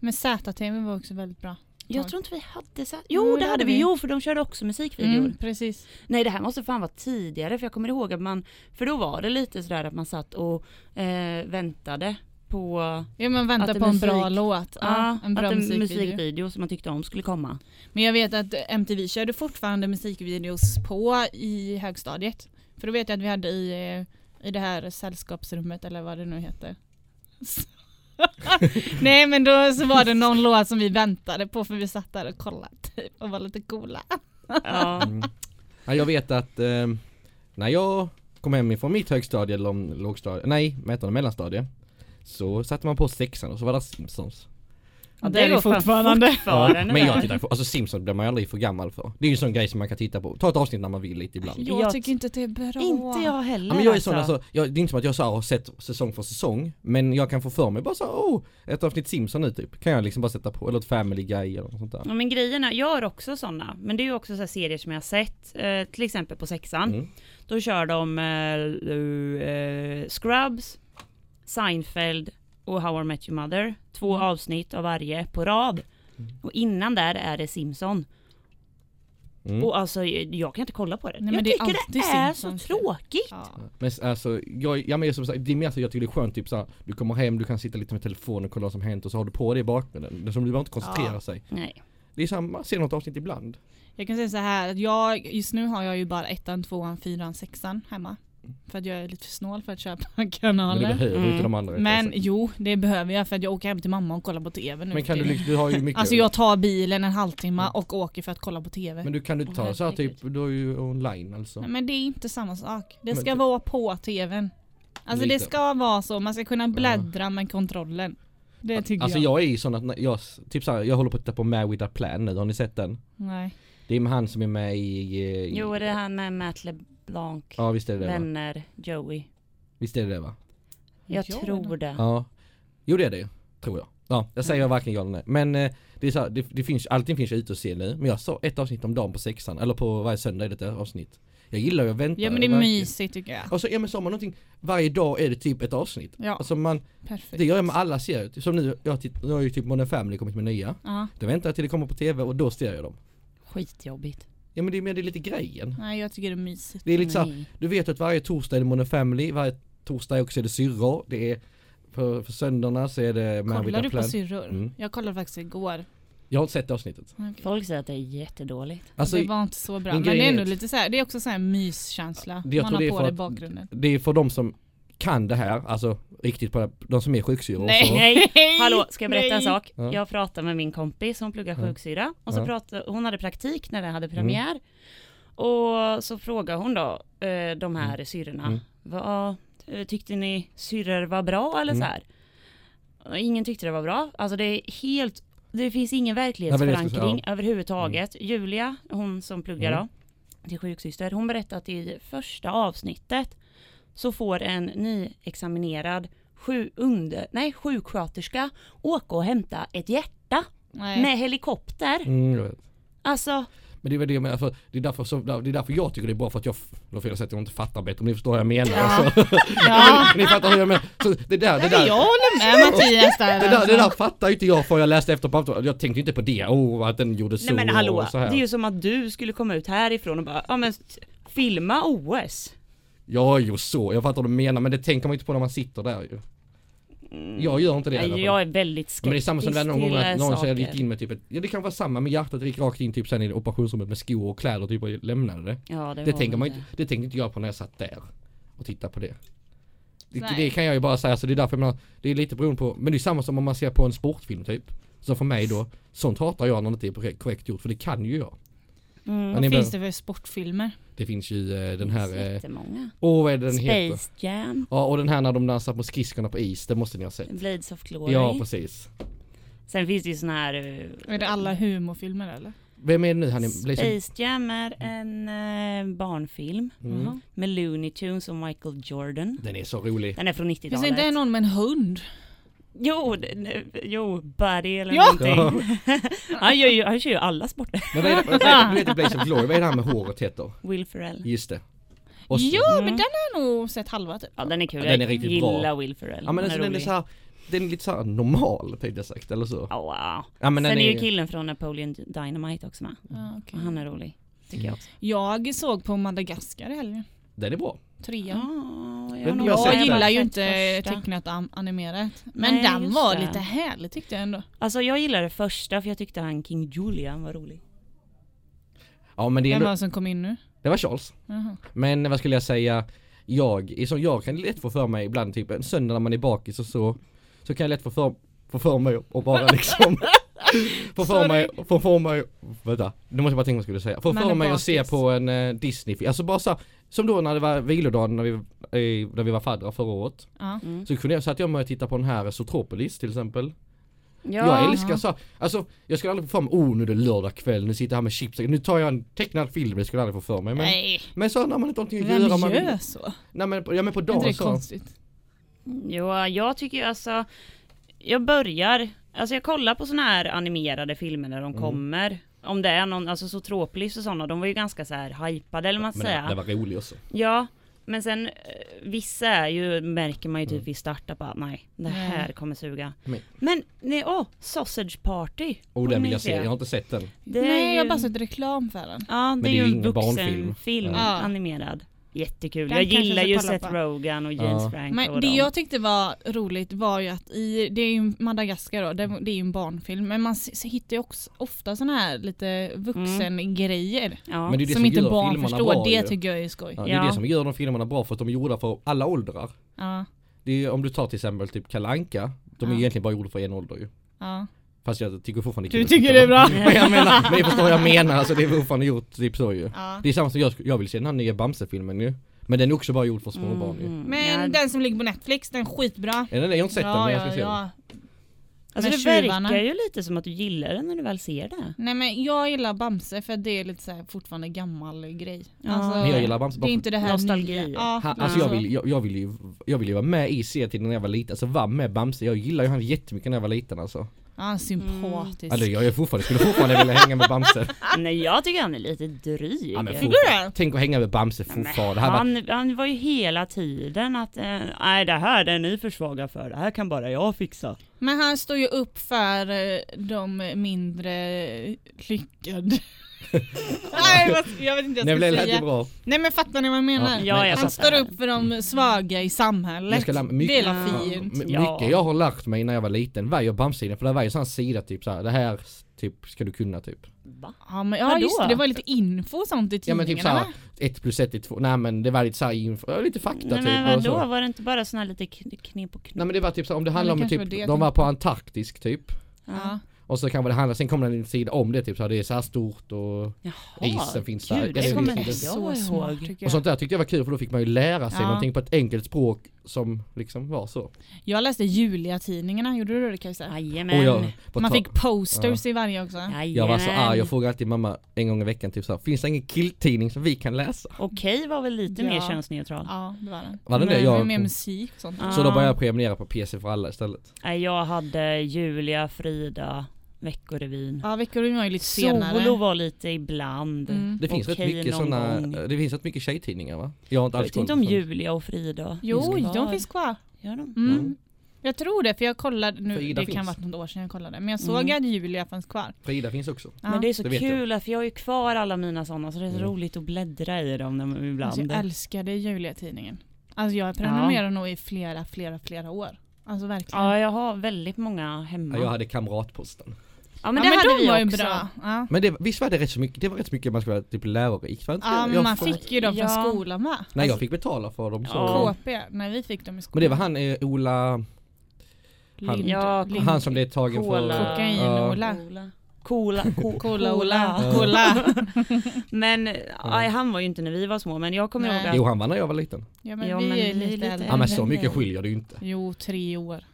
Men ZTV var också väldigt bra. Jag tror inte vi hade så. Jo, Jo det hade vi, vi. jo för de körde också musikvideor. Mm, precis. Nej det här måste fan vara tidigare för jag kommer ihåg att man, för då var det lite sådär att man satt och eh, väntade på Ja men vänta på en musik- bra låt. Ja, en bra att en musikvideo. musikvideo som man tyckte om skulle komma. Men jag vet att MTV körde fortfarande musikvideos på i högstadiet. För då vet jag att vi hade i, eh, i det här sällskapsrummet eller vad det nu heter. *laughs* Nej men då så var det någon låt som vi väntade på för vi satt där och kollade typ och var lite coola. Ja. *laughs* Mm. Ja, jag vet att eh, när jag kom hem ifrån mitt högstadie eller lågstadie, nej, vad heter det, mellanstadie. Så satte man på sexan och så var det Simpsons. Ja, det är går det fortfarande. fortfarande men jag tittar på, alltså Simpsons blir man ju aldrig för gammal för. Det är ju en sån grej som man kan titta på. Ta ett avsnitt när man vill lite ibland. Jag Jag tycker inte att det är bra. Inte jag heller Ja, men jag är sån alltså, jag, det är inte som att jag så här har sett säsong för säsong Men jag kan få för mig bara så här, oh, ett avsnitt Simpson nu typ Kan jag liksom bara sätta på, eller ett Family Guy eller något sånt där Ja men grejerna, jag har också sådana, men det är ju också så här serier som jag har sett, eh, till exempel på sexan. mm. Då kör de eh, eh, Scrubs, Seinfeld och How I Met Your Mother. Två Mm. avsnitt av varje på rad. Mm. Och innan där är det Simpson. Mm. Och alltså jag kan inte kolla på det. Nej, men jag det är tycker alltid det är så Simpsons. tråkigt. Ja. Men alltså, jag, ja men som sagt, det är mer så jag tycker det är skönt typ såhär Du kommer hem, du kan sitta lite med telefonen och kolla vad som hänt och så har du på det i bakgrunden Det är som du behöver inte koncentrera Ja. sig Nej. Det är samma, ser något avsnitt ibland Jag kan säga så här att jag, just nu har jag ju bara ettan, tvåan, fyran, sexan hemma. För att jag är lite för snål för att köpa *laughs* Men kanaler. det behöver Mm. inte de andra Men alltså. jo, det behöver jag för att jag åker hem till mamma och kollar på TV nu Men kan du, du har ju mycket Alltså jag tar bilen en halvtimme och åker för att kolla på TV. Men du kan du inte ta så här typ, du är ju online alltså Nej, men det är inte samma sak. Det Men ska ty- vara på TVn. Alltså det Lite. ska vara så, man ska kunna bläddra med kontrollen. Det tycker Alltså jag. jag är ju sån att jag, typ såhär, jag håller på att titta på Mad With A Plan nu, har ni sett den? Nej. Det är med han som är med i... eh, Jo, det här med Matt LeBlanc, Ja visst är det det vänner, Joey. Visst är det det va? Jag Ja, tror det. Ja. Jo det är det ju, tror jag. Ja, jag säger Mm. varken ja eller nej. Men eh, det är så här, det, det finns, allting finns ute att se nu. Men jag såg ett avsnitt om dagen på sexan, eller på varje söndag är det ett avsnitt. Jag gillar ju att vänta. Ja men det är mysigt tycker jag. Och så, ja men så har man någonting, varje dag är det typ ett avsnitt. Ja, Alltså man, perfekt. det gör jag med alla serier. Som nu, jag, titt, nu har ju typ Modern Family kommit med nya. Ja. Då väntar jag till det kommer på TV och då ser jag dem. Skitjobbigt. Ja men det är, mer- det är lite grejen. Nej jag tycker det är mysigt. Det är lite så här, Nej. du vet att varje torsdag är det Modern Family, varje torsdag också är det syrror. Det är, för, för söndagarna så är det Man With Kollar du på syrror? Mm. Jag kollade faktiskt igår. Jag har inte sett det avsnittet. Okej. Folk säger att det är jättedåligt. Alltså, det var inte så bra. Men det är är ändå lite så här, det är också så här myskänsla. Det- jag Man har på det i bakgrunden. det är för de som kan det här, alltså riktigt på det, de som är sjuksyrror och så. Nej, *laughs* hallå, ska jag berätta en Nej. sak? Ja. Jag pratade med min kompis som pluggar Ja. sjuksyra och så Ja. pratade, hon hade praktik när den hade premiär. Och så frågade hon då eh, de här syrrorna, Mm. vad eh, tyckte ni syrror var bra eller Mm. så här? Ingen tyckte det var bra. Alltså det är helt, det finns ingen det verklighetsförankring överhuvudtaget. Julia, hon som pluggar Mm. då, till sjuksyster, hon berättade att i första avsnittet så får en nyexaminerad sju under, nej, sjuksköterska åka och hämta ett hjärta Nej. med helikopter. Mm, jag vet. Alltså, Men det är väl det jag menar, för det är därför, så, det är därför jag tycker det är bra för att jag, då får jag säga att jag inte fattar bättre om ni förstår vad jag menar. Ja. Alltså. Ja. *laughs* ni fattar hur jag menar. Så det där, det Nej, där. jag håller med Mattias där. Det där, det där fattar inte jag för jag läste efter på Aftonbladet. Jag tänkte inte på det, oh att den gjorde så nej men hallå, och så här. det är ju som att du skulle komma ut härifrån och bara, ja men filma OS. Ja, jo så, jag fattar vad du menar men det tänker man inte på när man sitter där ju. Jag gör inte det Nej, jag är väldigt skeptisk Men det är samma som det någon gång att någon säger gick in med typ ett, ja det kan vara samma med hjärtat gick rakt in typ sen i operationsrummet med skor och kläder typ och lämnade det. Ja, det, Det tänker man inte, det tänkte inte jag på när jag satt där och tittade på det. Det, det kan jag ju bara säga, så det är därför jag menar, det är lite beroende på, men det är samma som om man ser på en sportfilm typ. Så för mig då, sånt hatar jag när det inte är korrekt- gjort, för det kan ju jag. Mm. Ja, Vad finns det för sportfilmer? Det finns ju eh, den här, eh, Jättemånga. åh vad är det den heter? Space Jam, Ja och den här när de dansar på skridskorna på is, det måste ni ha sett. Blades of Glory. Ja precis. Sen finns det ju såna här... eh, Är det alla humorfilmer eller? Vem är det nu han är? Space Jam är en eh, barnfilm Mm. Med Looney Tunes och Michael Jordan. Den är så rolig. Den är från Finns det 90-talet. inte någon med en hund? Jo, den- jo, Buddy eller Ja! någonting. *laughs* han, gör ju, han kör ju alla sporter. Men vad är det, vad är det, du vet i Blaze of Glory, vad är det här med håret heter? Will Ferrell. Just det. Och så- Ja Mm. men den har jag nog sett halva typ. Ja den är kul, Ja, den är jag riktigt bra. gillar Will Ferrell. Ja men Han alltså den är så här, den är lite så här normal tänkte jag sagt, eller så? Oh, wow. Ja men Sen den är ju killen från Napoleon Dynamite också med. Ja, okej. Och Han är rolig. Tycker jag också. Jag såg på Madagaskar i helgen. den är bra. Trean. Har Jag, sett den. gillar ju inte första. tecknat animerat. Men Nej, den var det. lite härlig tyckte jag ändå. Alltså jag gillar det första för jag tyckte han King Julian var rolig. Ja men det är Vem var det som kom in nu? det var Charles. Jaha. Men vad skulle jag säga, jag, som jag kan lätt få för mig ibland typ en söndag när man är bakis och så, så kan jag lätt få för, få för mig att bara liksom *laughs* Få för mig, få för mig, vänta, nu måste jag bara tänka vad jag skulle säga. Få för mig att se bakis. på en eh, Disney alltså bara så här, som då när det var vilodagen när vi, eh, när vi var faddrar förra året. Ja. Mm. Så kunde jag, satt jag med och tittade på den här Zootropolis till exempel. Jag älskar så, alltså jag skulle aldrig få för mig, oh nu är det lördag kväll, nu sitter jag här med chips, nu tar jag en tecknad film, det skulle jag aldrig få för mig. Men, Nej, men så när man inte har någonting att vem göra, man vill, gör så? nej men, ja men på Är inte det dagen så. konstigt? Jo, jag tycker ju alltså, jag börjar, alltså jag kollar på såna här animerade filmer när de Mm. kommer. Om det är någon, alltså Zootropolis och sådana, de var ju ganska så här hypade eller man ska Men säga. det, det var roligt också. Ja, men sen eh, vissa är ju, märker man ju typ Mm. vid starten bara nej, det här kommer suga. Men- Men nej, åh, Sausage Party. Oh den vill jag se, jag har inte sett den. Det är Nej, jag har ju- bara sett reklam för den. Ja, det, det är ju ju en vuxenfilm, Ja. animerad. Jättekul. Den jag gillar ju Seth på. Rogen och James Ja. Franco Men det dem. jag tyckte var roligt var ju att i, det är ju Madagaskar då, det, det är ju en barnfilm, men man hittar ju också ofta såna här lite vuxengrejer. Ja. Men det är det som som inte barn förstår, bra det tycker jag är skoj. Ja, Ja. det är Ja. det som gör de filmerna bra för att de är gjorda för alla åldrar. Ja, Det är, om du tar till exempel typ Kalle Anka, de är Ja. egentligen bara gjorda för en ålder ju. ja. Fast jag tycker fortfarande Du tycker det är bra? *laughs* men jag menar, *laughs* men ni förstår vad jag menar, alltså det är fortfarande gjort typ så ju. ja. Det är samma som jag, jag vill se den här nya Bamse-filmen ju. Men den är också bara gjord för småbarn ju. Mhm. Men Ja, den som ligger på Netflix, den är skitbra. Är den det? Jag har inte sett den men jag ska ja, se den. ja. Alltså det tjuvarna. verkar ju lite som att du gillar den när du väl ser det. Nej men jag gillar Bamse för det är lite så här fortfarande gammal grej. Ja. Alltså, Men jag gillar Bamse det är inte det här Nostalgi. Ja, han, alltså jag vill, jag, jag, vill ju, jag vill ju vara med i serietiden när jag var liten, alltså vara med Bamse, jag gillar ju han jättemycket när jag var liten alltså. Ja, han är sympatisk. Alltså jag är fortfarande, skulle fortfarande vilja hänga med Bamse. *laughs* Nej jag tycker han är lite dryg. Ja, men? Tänk att hänga med Bamse fortfarande. Det här var, han, han var ju hela tiden att, eh, nej det här det är ni för svaga för, det här kan bara jag fixa. Men han står ju upp för eh, de mindre lyckade. Nej, jag vet inte vad jag det ska säga. bra. Nej men fattar ni vad jag menar? Ja, Ja, jag han står upp för de svaga i samhället. Det är Ja. fint. Ja. Mycket jag har lärt mig när jag var liten var ju Bamse-sidan, för det var ju sån sida typ såhär, det här typ ska du kunna typ. Va? Ja, men, ja Vadå? just det, det var lite info och sånt i Ja tidningarna men typ såhär, ett plus ett är två, nej men det var lite såhär info, ja, lite fakta Nej typ. men så. vadå, var det inte bara såna här lite kn- knep och knep? Nej men det var typ så om det Ja, handlar om typ, var de var på på. Antarktis typ. Ja. Och så kan det handla, sen kommer det en sida om det typ så här, det är så här stort och Jaha, isen finns där. Gud, Ja, det kommer jag Så ihåg. tycker Och sånt där tyckte jag var kul för då fick man ju lära sig Ja. någonting på ett enkelt språk som liksom var så. Jag läste Julia-tidningarna, gjorde du det Kajsa? Jajamän. Jag, Man fick posters i varje också. Jajamän. jag var så arg, jag frågade alltid mamma en gång i veckan typ så här, finns det ingen killtidning som vi kan läsa? Okej var väl lite Ja. mer könsneutral. Ja, det var den. Var det det? Jag, mer musik och sånt. Ja. så då började jag prenumerera på PC för alla istället. Nej, Jag hade Julia, Frida, Veckorevyn. Ja, Veckorevyn var ju lite senare. Solo var lite ibland. Mm. Det finns rätt mycket gång. det finns rätt mycket tjejtidningar va? Jag har inte Jag alls vet inte om. Julia och Frida Jo, finns de finns kvar. Gör de? Mm. Mm. Jag tror det, för jag kollade nu, Frida det kan finns. ha varit något år sedan jag kollade, men jag såg Mm. att Julia fanns kvar. Frida finns också. Ja. Men det är så det kul, för jag har ju kvar alla mina sådana så det är så Mm. roligt att bläddra i dem när man, ibland. Alltså, jag älskade Julia-tidningen. Alltså jag prenumererar nog i flera, flera, flera år. Alltså verkligen. Ja, jag har väldigt många hemma. Ja, jag hade Kamratposten. Ja men Ja, det hade de vi var ju också. bra. Ja. Men det, visst var det rätt så mycket, det var rätt så mycket man skulle vara typ lärorikt? Ja, men jag man fick ju dem från Ja. skolan va? Nej jag fick betala för dem så. Ja. KP, när vi fick dem i Men skolan. det var han eh, Ola, han- Ja, han som blev tagen för... Cola. Kokain-Ola. Cola. Cola. Co- Cola Ola. Cola. Cola. *laughs* *laughs* *laughs* Men aj, han var ju inte när vi var små men jag kommer Nej. ihåg att Jo han var när jag var liten. Ja men Ja, vi men är lite lite äldre. Ja men så mycket skiljer det ju inte. Jo, tre år.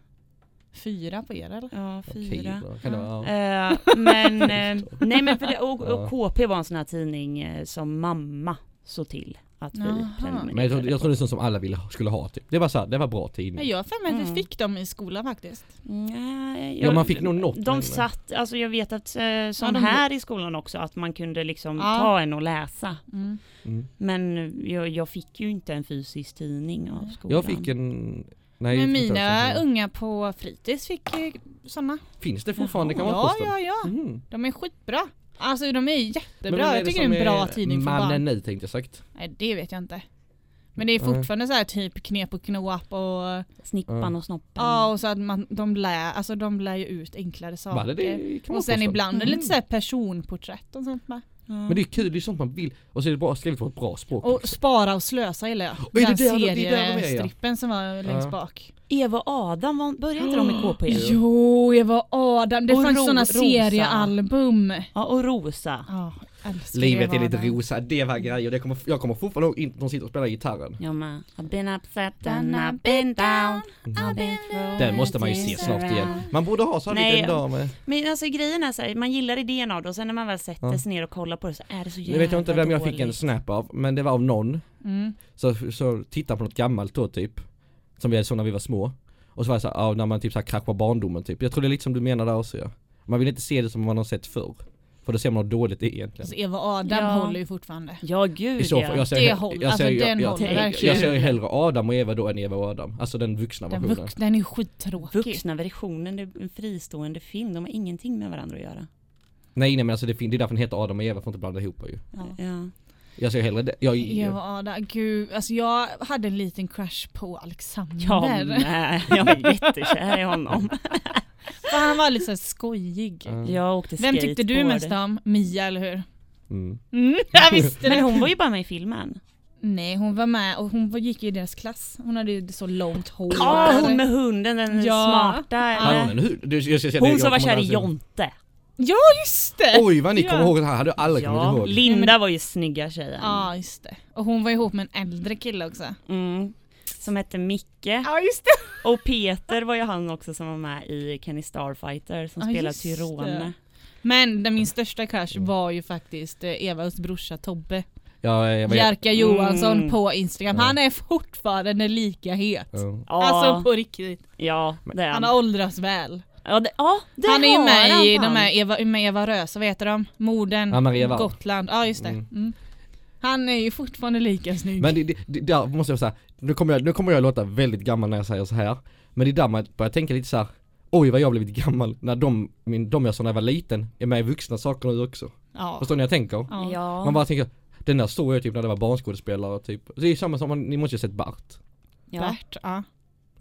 Fyra på er eller? Ja, Okej, fyra. kan det vara, ja. Eh, men, *laughs* eh, nej men för det, och, Ja. och KP var en sån här tidning eh, som mamma såg till att vi prenumererade Men jag trodde, jag trodde det är sånt som alla ville, skulle ha typ. Det var så här, det var bra Ja, tidning. jag har för mig att vi Mm. fick dem i skolan faktiskt. Nej, Ja, man fick nog något, De men- satt, alltså jag vet att eh, som de- här i skolan också, att man kunde liksom Ja. ta en och läsa. Mm. Mm. Men jag, jag fick ju inte en fysisk tidning av skolan. Jag fick en... Nej, Men mina unga på fritids fick ju sådana. Finns det fortfarande Jaha. Ja, Kamratposten? ja, ja. Mm. De är skitbra. Alltså de är jättebra. är Jag tycker det är en bra tidning för Mannen barn. nu tänkte jag sagt. Nej, det vet jag inte. Men det är Nej. fortfarande så här typ knep och knåp och Snippan Ja. och snoppen. ja och så att man, de lär, alltså de lär ju ut enklare saker. Var det och sen ibland är det lite Mm. så här personporträtt och sånt med. Ja. Men det är kul, det är sånt man vill. Och så är det bara skrivet på ett bra språk. Och spara och slösa gillar jag. Och är Den det där är, ja. seriestrippen som var längst Ja. bak. Eva och Adam, var, började inte de i KP? Jo. Jo, Eva Adam. Det Och fanns Rosa. seriealbum. Ja, och Rosa. Ja, Älskar Livet är lite rosa, det var grejer. Det kommer, jag kommer fortfarande ihåg inte när de sitter och spelar gitarren. Jag med. I've been upset and I've been down. I've been through Den måste man ju se snart igen. Man borde ha så här Nej, liten dag med. Men alltså grejen är så här, man gillar idén av det och sen när man väl sätter Ja. sig ner och kollar på det så är det så jävla Nu vet jag inte vem jag fick en snap av, men det var av någon. Mm. Så, så titta på något gammalt då typ. Som vi såg när vi var små. Och så var det så här, när man typ så här kraschar barndomen typ. Jag tror det är lite som du menar där också ja. Man vill inte se det som man har sett förr. För då ser man hur dåligt det är egentligen. Alltså Eva Adam Ja. håller ju fortfarande. Ja gud I så ja. fall, jag ser, Det håller- jag alltså, den jag, jag, håller jag, verkligen. ser ju hellre Adam och Eva då än Eva och Adam. Alltså den vuxna Den, versionen. vux, den är skittråkig. Vuxna versionen, det är en fristående film, de har ingenting med varandra att göra. Nej nej men alltså det, det är därför den heter Adam och Eva, får inte blanda ihop ju. Ja. Ja. Jag ser hellre det. Jag, Eva Adam, gud, alltså jag hade en liten crush på Alexander. Jag med, jag var jättekär i honom. *laughs* För han var lite så skojig. Ja. Jag åkte Vem tyckte du mest om? Mia eller hur? mm. Mm, *laughs* jag visste Men det. hon var ju bara med i filmen. Nej hon var med och hon var- gick i deras klass. Hon hade ju så långt hår. Ja, hon med hunden, den Ja. smarta. Han har en. Du, jag, jag, Hon jag som var kär i Jonte. Ja just det! Oj vad ni Ja. kommer ihåg det här, hade jag aldrig kommit Ja, ihåg. Linda var ju snygga tjejen. Ja just det. Och hon var ihop med en äldre kille också. Mm. Som hette Micke. Ja just det. *laughs* Och Peter var ju han också som var med i Kenny Starfighter som Ja, spelade just Tyrone. Men den, min största crush var ju faktiskt eh, Evas brorsa Tobbe. Ja, jag vet. Jerka Johansson Mm. på Instagram. Ja. Han är fortfarande lika het. Ja. Alltså på riktigt. ja, det är Han han. har åldrats väl. Ja, det, ja, det han är ju med han i de här Eva, med Eva Röse, vad heter de? Morden. Gotland. Ja just det. Mm. Mm. Han är ju fortfarande lika snygg. Men det, det, det, där måste jag säga, nu kommer jag, nu kommer jag låta väldigt gammal när jag säger så här. Men det är där man börjar tänka lite så här. Oj vad jag har blivit gammal när de, min, de jag såg när jag var liten är med i vuxna saker nu också. ja. Förstår ni vad jag tänker? Ja. Man bara tänker, den där såg jag typ när det var barnskådespelare typ. Det är samma som, man, ni måste ju ha sett Bart. ja. Bert, ja.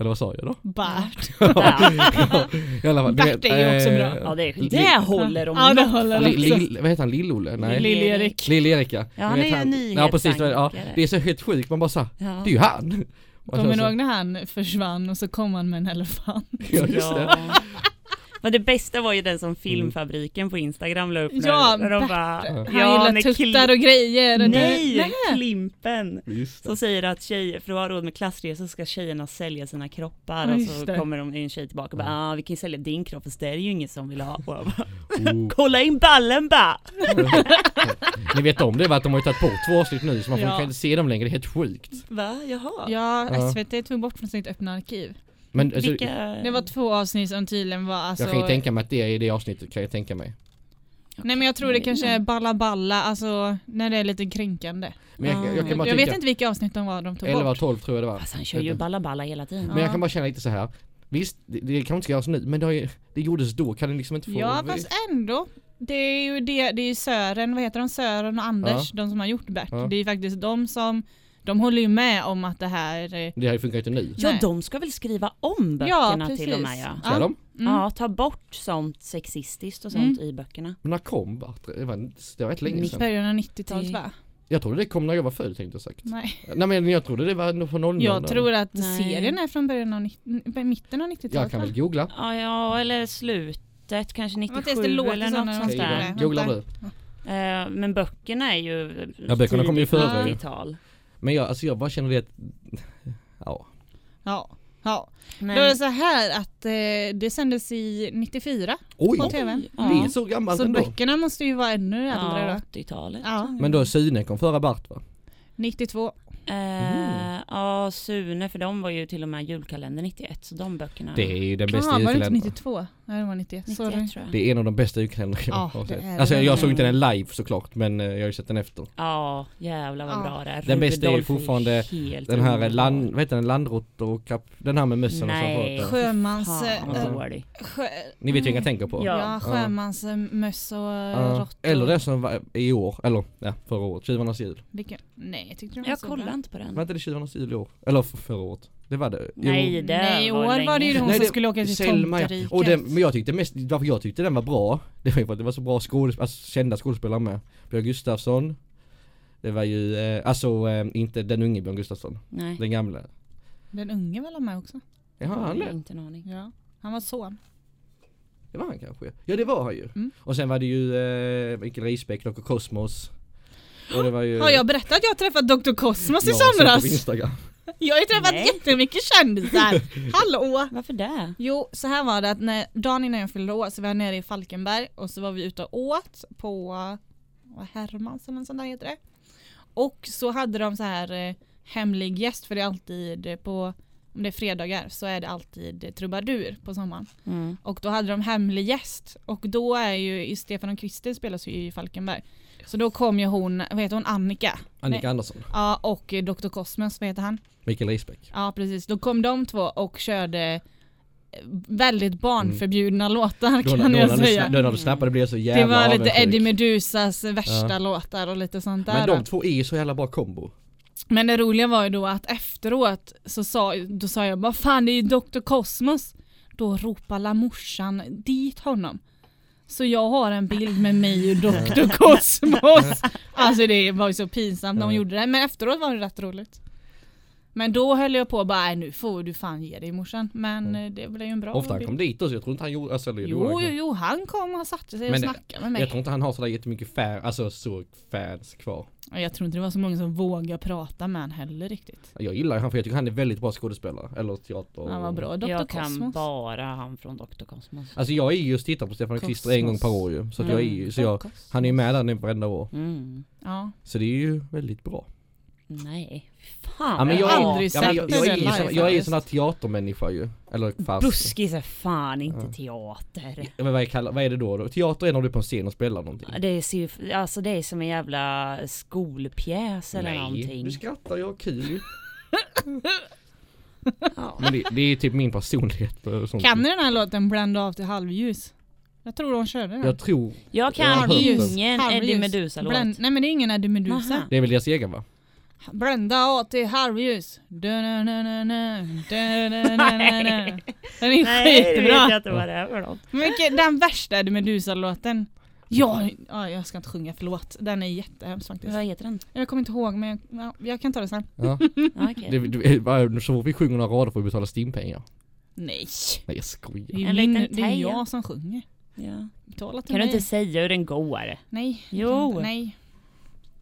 Eller vad sa jag då? Bert. *laughs* Ja. I alla fall, Bert är ju också eh, bra. ja, det, Li- det håller de Ja det håller Li, också. li, vad heter han? Lill-Olle? Nej. Lill- Lill-Erik. Lill-Erik ja. Ja, han är ju Ja precis, ja, nyhetsankare. det är så helt sjukt, man bara sa, Ja. det är ju han! Kommer du så- ihåg när han försvann och så kom han med en elefant? Ja just det. Men det bästa var ju den som Filmfabriken på Instagram la upp när, Ja, när de bara, Han ja, gillar när tuttar och grejer. och Nej, Nej. Klimpen! Som säger att tjejer, för att ha råd med klassresor ska tjejerna sälja sina kroppar Ja, och så det. kommer de en tjej tillbaka och bara ah, vi kan ju sälja din kropp för det är ju ingen som vill ha. Och jag bara, Oh. *laughs* Kolla in ballen bara! *laughs* Ni vet om det va? Att de har ju tagit bort två avsnitt nu så man får Ja. kan inte se dem längre, det är helt sjukt. Va? Jaha? Ja, Ja. SVT tog bort från sitt öppna arkiv. Men alltså, Vilka... Det var två avsnitt som tydligen var alltså... jag kan ju tänka mig att det är i det avsnittet kan jag tänka mig. Nej men jag tror det kanske är balla balla, alltså när det är lite kränkande. Men jag, jag, jag kan bara Jag vet inte vilka avsnitt de var de tog 11 bort. 12 tror jag det var. Fast han kör ju balla balla hela tiden. Men jag kan bara känna lite så här. Visst, det, det kanske inte ska göras nu, men det, har ju, det gjordes då, kan det liksom inte få... Ja fast ändå. Det är ju det, det är ju Sören, vad heter de? Sören och Anders, de som har gjort Bert. Ja. Det är ju faktiskt de som, de håller ju med om att det här... eh, Det här funkar inte nu. Ja, Nej. de ska väl skriva om Ja, böckerna till och med precis. ja. Ska Ja. de? Mm. Ja, ta bort sånt sexistiskt och sånt i böckerna. Men när kom Bart? Det var, det var rätt länge sedan. Början av 90-talet Det- va? Jag trodde det kom när jag var född tänkte jag sagt. Nej. Nej men jag trodde det var på 00 Jag tror att Nej. serien är från början av 90, mitten av 90-talet Jag kan väl googla. Ja, ja eller slutet, kanske Vad 97 tills det låter eller så något sånt där. det. Googlar du? Eh, men böckerna är ju Ja, böckerna kommer ju före ju. 90-tal. Men jag, alltså jag bara känner det att, *laughs* ja. Ja. ja. Men, Då är det så här att eh, det sändes i 94 Oj! på tv. ja. Det är så gammalt Så ändå. böckerna måste ju vara ännu äldre ja, då. 80-talet. Ja. Men då Sune kom före Bart va? 92. Eh, ja, Sune, för de var ju till och med julkalender 91, så de böckerna. Det är ju den bästa Jaha, var det inte julkalendern. 92? Nej det var 91. 91 Sorry. tror jag. Det är en av de bästa julkalendrarna jag Ja, har det sett. Alltså jag såg inte den live såklart men eh, jag har ju sett den efter. Ja, jävlar vad Ja. bra det är. Den bästa är Rudolf fortfarande helt Den här underbar. land, vad heter den, landrott och kap, den här med mössen och Nej. så. Sjömans... Fan eh, vad dålig. sjö, Ni vet ju vilka jag tänker på? Ja. Ja, sjömansmöss och Ja. råttor. Eller det som var i år, eller ja, förra året, Tjuvarnas jul. Vilken? Nej jag tyckte den var Jag så kollar bra. Inte på den. Var inte det Tjuvarnas jul i år? Eller förra året? Det var det. Nej, det Nej i var år var det ju hon Nej, som det- skulle åka till Selma, ja. Och den, men jag tyckte mest, varför jag tyckte den var bra, *laughs* det var ju för att det var så bra skådespelare, alltså kända skådespelare med. Björn Gustafsson, det var ju, eh, alltså eh, inte den unge Björn Gustafsson, Nej. den gamla. Den unge var med också. Jaha han det? inte en aning. Ja. Han var son. Det var han kanske. Ja det var han ju. Mm. Och sen var det ju eh, Mikael Risbäck, Dr. Cosmos. Och det var ju... Har jag berättat att jag har träffat Dr. Cosmos i somras? *laughs* Jag har ju träffat Nej. jättemycket kändisar. *laughs* Hallå! Varför det? Jo, så här var det att när, dagen innan jag fyllde år så var jag nere i Falkenberg och så var vi ute och åt på Hermans eller något sånt där heter det. Och så hade de så här eh, hemlig gäst för det är alltid på om det är fredagar så är det alltid trubadur på sommaren. Mm. Och då hade de hemlig gäst och då är ju i Stefan och Krister spelas ju i Falkenberg. Så då kom ju hon, vad heter hon, Annika? Annika Nej. Andersson, Ja och Dr. Cosmos, vad heter han? Mikael Risbäck. Ja precis, då kom de två och körde eh, väldigt barnförbjudna låtar Då, kan när- då, jag när du, säga. sna- då när du snappade blev jag så Det jävla var lite. Eddie Medusas värsta Ja. låtar och lite sånt där. Men de två är ju så jävla bra kombo. Men det roliga var ju då att efteråt så sa, då sa jag vad fan det är ju Dr. Cosmos. Då ropade la morsan dit honom. Så jag har en bild med mig och Dr. Cosmos. *laughs* Alltså det var ju så pinsamt när hon gjorde det, men efteråt var det rätt roligt. Men då höll jag på bara, "Nej, nu får du fan ge dig morsan. Men eh, det blev ju en bra Ofta han kom dit också, jag tror inte han gjorde, alltså, eller, Jo, han jo, jo, han kom och satte sig Men och snackade med mig. Jag tror inte han har sådär jättemycket fan, alltså så fans kvar. Och Jag tror inte det var så många som vågade prata med han heller riktigt. Jag gillar han för jag tycker han är väldigt bra skådespelare, eller teater. Han var bra. Dr. Jag kan Cosmos. bara han från Dr. Cosmos. Alltså jag är ju just tittar på Stefan och Krister en gång per år ju. Så att jag är ju, så jag, Cosmos. han är ju med där nu varenda år. Mm. Ja. Så det är ju väldigt bra. Nej, fan Ja men jag har är, aldrig ja, men jag, sett jag, är ju sån, jag är ju sån här teatermänniska ju. Eller fast. Buskis är fan inte Ja. teater. Ja, men vad, är, kallar- vad är det då, då? Teater är när du är på en scen och spelar någonting. Det är, ser- alltså det är som en jävla skolpjäs eller Nej, någonting. du skrattar, jag har kul ju. *laughs* Ja. Men det, det är typ min personlighet. och Sånt. Kan ni den här låten Brända av till halvljus? Jag tror de körde den. Jag tror, Jag Jag kan har den. ingen Halvljus. Eddie Meduza-låt. Nej men det är ingen Eddie Meduza. Det är väl deras egen va? Brända av till halvljus. *laughs* Den är Nej, det vet skitbra. jag inte vad det är för något. Vilken- den värsta Eddie Meduza-låten. Ja, ja, jag ska inte sjunga, förlåt. Den är jättehemsk faktiskt. Vad heter den? Jag kommer inte ihåg men jag, ja, jag kan ta det sen. Ja. *laughs* Ja, okej. det, det, så fort vi sjunger några rader får vi betala stimpengar. Nej. Nej jag skojar. Det är, En liten det är jag som sjunger. Ja. Betala till Kan du inte säga hur den går? Nej. Jo. inte. Nej.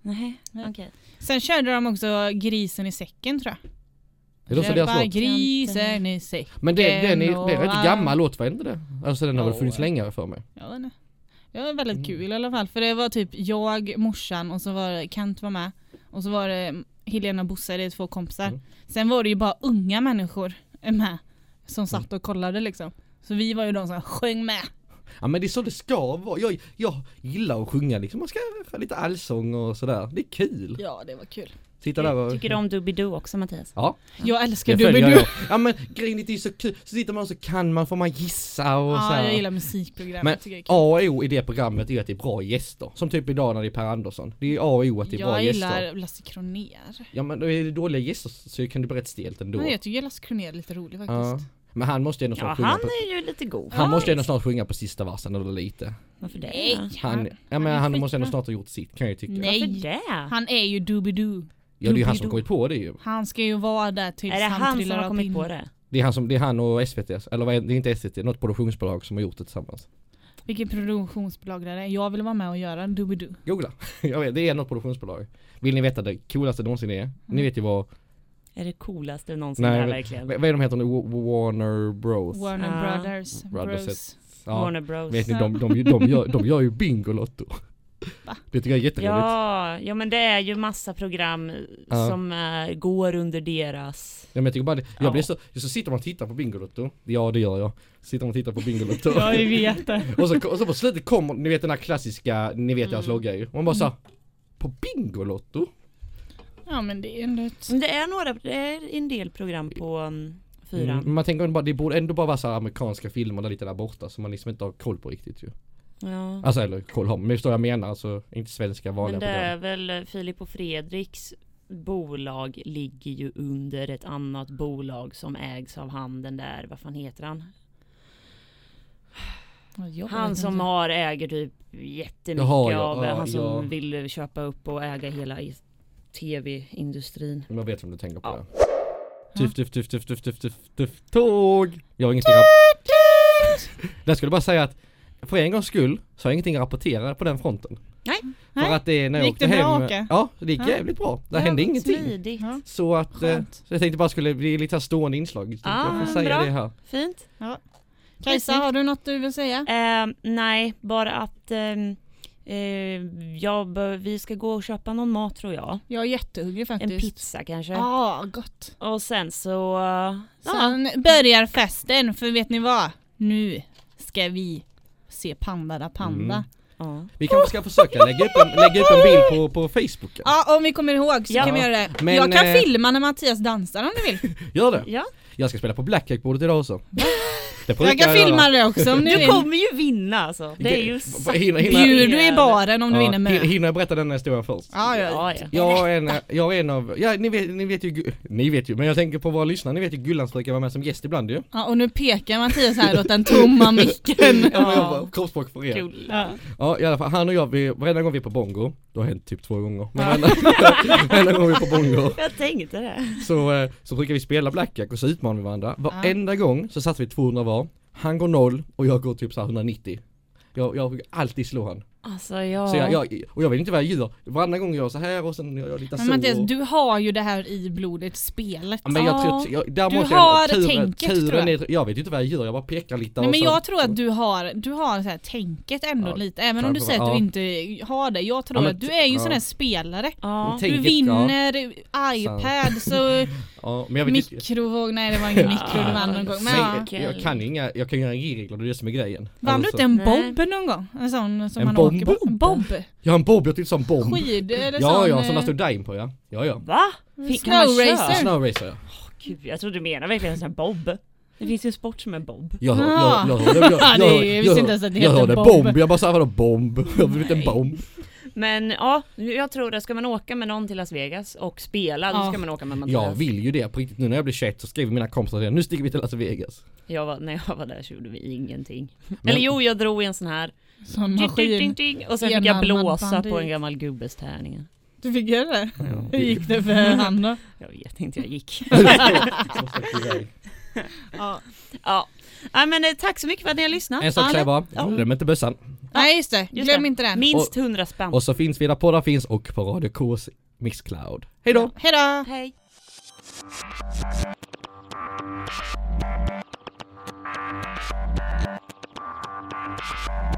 Nej, Nej. okej. Sen körde de också grisen i säcken tror jag. Är det också deras låt? grisen i säcken. Men det, den är, det är en rätt gammal låt var inte det? Alltså den har väl funnits länge för mig. Jag vet inte. Det var väldigt Mm. kul i alla fall. För det var typ jag, morsan och så var det Kent var med. Och så var det Helena och Bosse, det är två kompisar. Mm. Sen var det ju bara unga människor med. Som satt Mm. och kollade liksom. Så vi var ju de som sjöng med. Ja men det är så det ska vara. Jag, jag gillar att sjunga liksom. Man ska ha lite allsång och sådär. Det är kul. Ja det var kul. Sitta där och... Tycker du om Doobidoo också Mattias? Ja, Jag älskar Doobidoo. jag. Ja men grejen är det är så kul. Så sitter man och så kan man, får man gissa och så Ja här. jag gillar musikprogram. Men jag. A och O i det programmet är att det är bra gäster. Som typ idag när det är Per Andersson. Det är A och O att det är bra Jag gäster. gillar Lasse Kronér. Ja men då är det dåliga gäster så kan det bli rätt stelt ändå. Men jag tycker Lasse Kronér är lite rolig faktiskt. Ja. Men han måste ju ändå Ja, snart sjunga han på... är ju lite god. Han Ja, måste ju ändå snart sjunga på sista versen eller lite. Varför det? Nej. Han, ja men är han måste ändå snart ha gjort sitt kan jag ju tycka. Nej. Varför det? Han är ju Doobidoo. Ja det är ju han som Doobidoo. kommit på det ju. Han ska ju vara där tills Är det han, han som trillar har av kommit på det? Det är han, som, det är han och SVT, eller vad är, det är inte SVT, något produktionsbolag som har gjort det tillsammans. Vilket produktionsbolag det är. Jag vill vara med och göra Doobidoo. Googla. *laughs* Jag vet, det är något produktionsbolag. Vill ni veta det coolaste någonsin är? Ni vet ju vad, Är det coolaste någonsin Nej, här men- verkligen? vad är de heter nu? Wa- Warner Bros. Warner Ja. Brothers. Brothers. Bros. Ja, Warner Bros. vet ni, de, de, de, gör, de gör ju Bingolotto. Va? Det tycker jag är jätteroligt. Ja, ja men det är ju massa program Ja. som eh, går under deras... Ja, men jag tycker bara det, jag Ja. blir så, så sitter man och tittar på Bingolotto. Ja det gör jag. Sitter man och tittar på Bingolotto. Ja, vi vet det. och, så, och så på slutet kommer, ni vet den här klassiska, ni vet deras Mm. logga ju. Och man bara så på Bingolotto? Ja men det är ändå ett... Men Det är några, det är en del program på um, fyran. Mm, men man tänker bara, det borde ändå bara vara så här amerikanska filmer där lite där borta som man liksom inte har koll på riktigt ju. Ja. Alltså eller koll har, men förstår jag menar, alltså inte svenska vanliga Men det är program. väl eh, Filip och Fredriks bolag ligger ju under ett annat bolag som ägs av han den där, vad fan heter han? Han som har äger typ jättemycket Jaha, ja, av, ja, han som ja. vill köpa upp och äga hela tv-industrin. Man vet vem du tänker på Ja. ja. Tuff, tuff, tuff, tuff, tuff, tuff, tuff, tuff, tåg! Jag har ingen stirrat. Jag skulle bara säga att för en gångs skull så har jag ingenting att rapportera på den fronten. Nej. För Nej. att det är när jag Gick åkte det bra, hem. Åke? Ja, det gick Ja. jävligt bra. Det Ja, hände ingenting. Smidigt. Ja. Så att, eh, Skönt. så jag tänkte bara skulle bli lite här stående inslag. Ah, jag får säga bra. det här. Fint. Kajsa, har du något du vill säga? Eh, nej, bara att ehm, eh, jag bör, vi ska gå och köpa någon mat tror jag. Jag är jättehungrig En faktiskt. pizza kanske. Ja, ah, gott. Och sen så... ja. Sen börjar festen, för vet ni vad? Nu ska vi se Panda da Panda. Mm. Ja. Vi kanske ska försöka lägga upp en, lägga upp en bild på, på Facebook. Ja, om vi kommer ihåg så Ja. kan vi göra det. Men, jag kan eh, filma när Mattias dansar om du vill. *laughs* Gör det. ja. Jag ska spela på Blackjack-bordet idag också. Det Jag kan filma det också om du Du kommer ju vinna alltså. Det är ju. Hinner- hinner- Bjud du i baren om du Ja, vinner med. hin- Hinner jag berätta den här historien först? Ja, ja. Ja, ja. Jag är en, jag är en av, ja ni vet, ni vet ju, ni vet ju, men jag tänker på våra lyssnare, ni vet ju Gullans brukar vara med som gäst ibland ju. ja, och nu pekar Mattias här åt den tomma *laughs* micken. Ja, kroppsspråk för er. Ja. Ja i alla fall, han och jag, vi, varenda gång vi är på bongo, det har hänt typ två gånger, men varenda, *laughs* varenda gång vi är på bongo Jag tänkte det. så, eh, så brukar vi spela blackjack och så utmanar vi varandra. Varenda gång så satsar vi 200 var, han går 0 och jag går typ så här 190. Jag, jag alltid slå han. Alltså jag... Så jag, jag, och jag vet inte vad jag gör. Varannan gång gör jag så här och sen gör jag lite Men så. Mattias, och, du har ju det här i blodet, spelet. Men jag Ja. tror, jag, där Du måste har jag, turen, tänket, tror turen jag. är, jag vet inte vad jag gör, jag bara pekar lite Nej men så- jag tror att du har, du har så här tänket ändå Ja, lite, även om du säger att du inte har det. Jag tror Ja, men att du är ju en ja. sån här spelare. Ja. Du vinner iPad så *laughs* Ja, men jag vet inte, mikrovåg, nej det var ingen mikro det var någon gång. Men ja. Säkert. jag kan ju inga, jag kan göra regler, det är det som är grejen. Vann du Alltså, inte en Nej. bob någon gång? En sån som En man bomb? åker på? Bob? Jag har en bob, jag tyckte som bomb. Skid eller Ja, sån? ja, eh, som det stod Dime på ja. Ja, ja. Va? Fick- kan man Snow köra? racer. Snow racer ja. Gud, jag trodde du menade verkligen en sån här bob. Det finns ju en sport som är bob. Jag hör, Ah. jag, jag hörde, jag, jag, *laughs* Ja, det jag, är- jag jag, hörde bomb. jag bara sa vadå bomb? *laughs* Jag har blivit en bomb. Men ja, jag tror det. Ska man åka med någon till Las Vegas och spela, då Ja. ska man åka med Mattias. Jag vill ju det på riktigt, nu när jag blir 21 så skriver mina kompisar det, nu sticker vi till Las Vegas. Jag var, när jag var där så gjorde vi ingenting. Men- Eller jo, jag drog i en sån här. Sån Ding, ding, maskin. ding, och sen fick jag blåsa bandit. på en gammal gubbes tärning. Du fick göra det? Ja. Hur gick det för *laughs* han då? Jag vet inte, *laughs* jag gick. Ja. ja. ja, men eh, tack så mycket för att ni har lyssnat. En sak säger jag bara, glöm inte bössan. Nej just det, just glöm det. inte den. Minst 100 spänn. Och så finns vi där poddar finns och på Radio K's Miss Cloud. Hej då! Hej då! Hej! Thank you.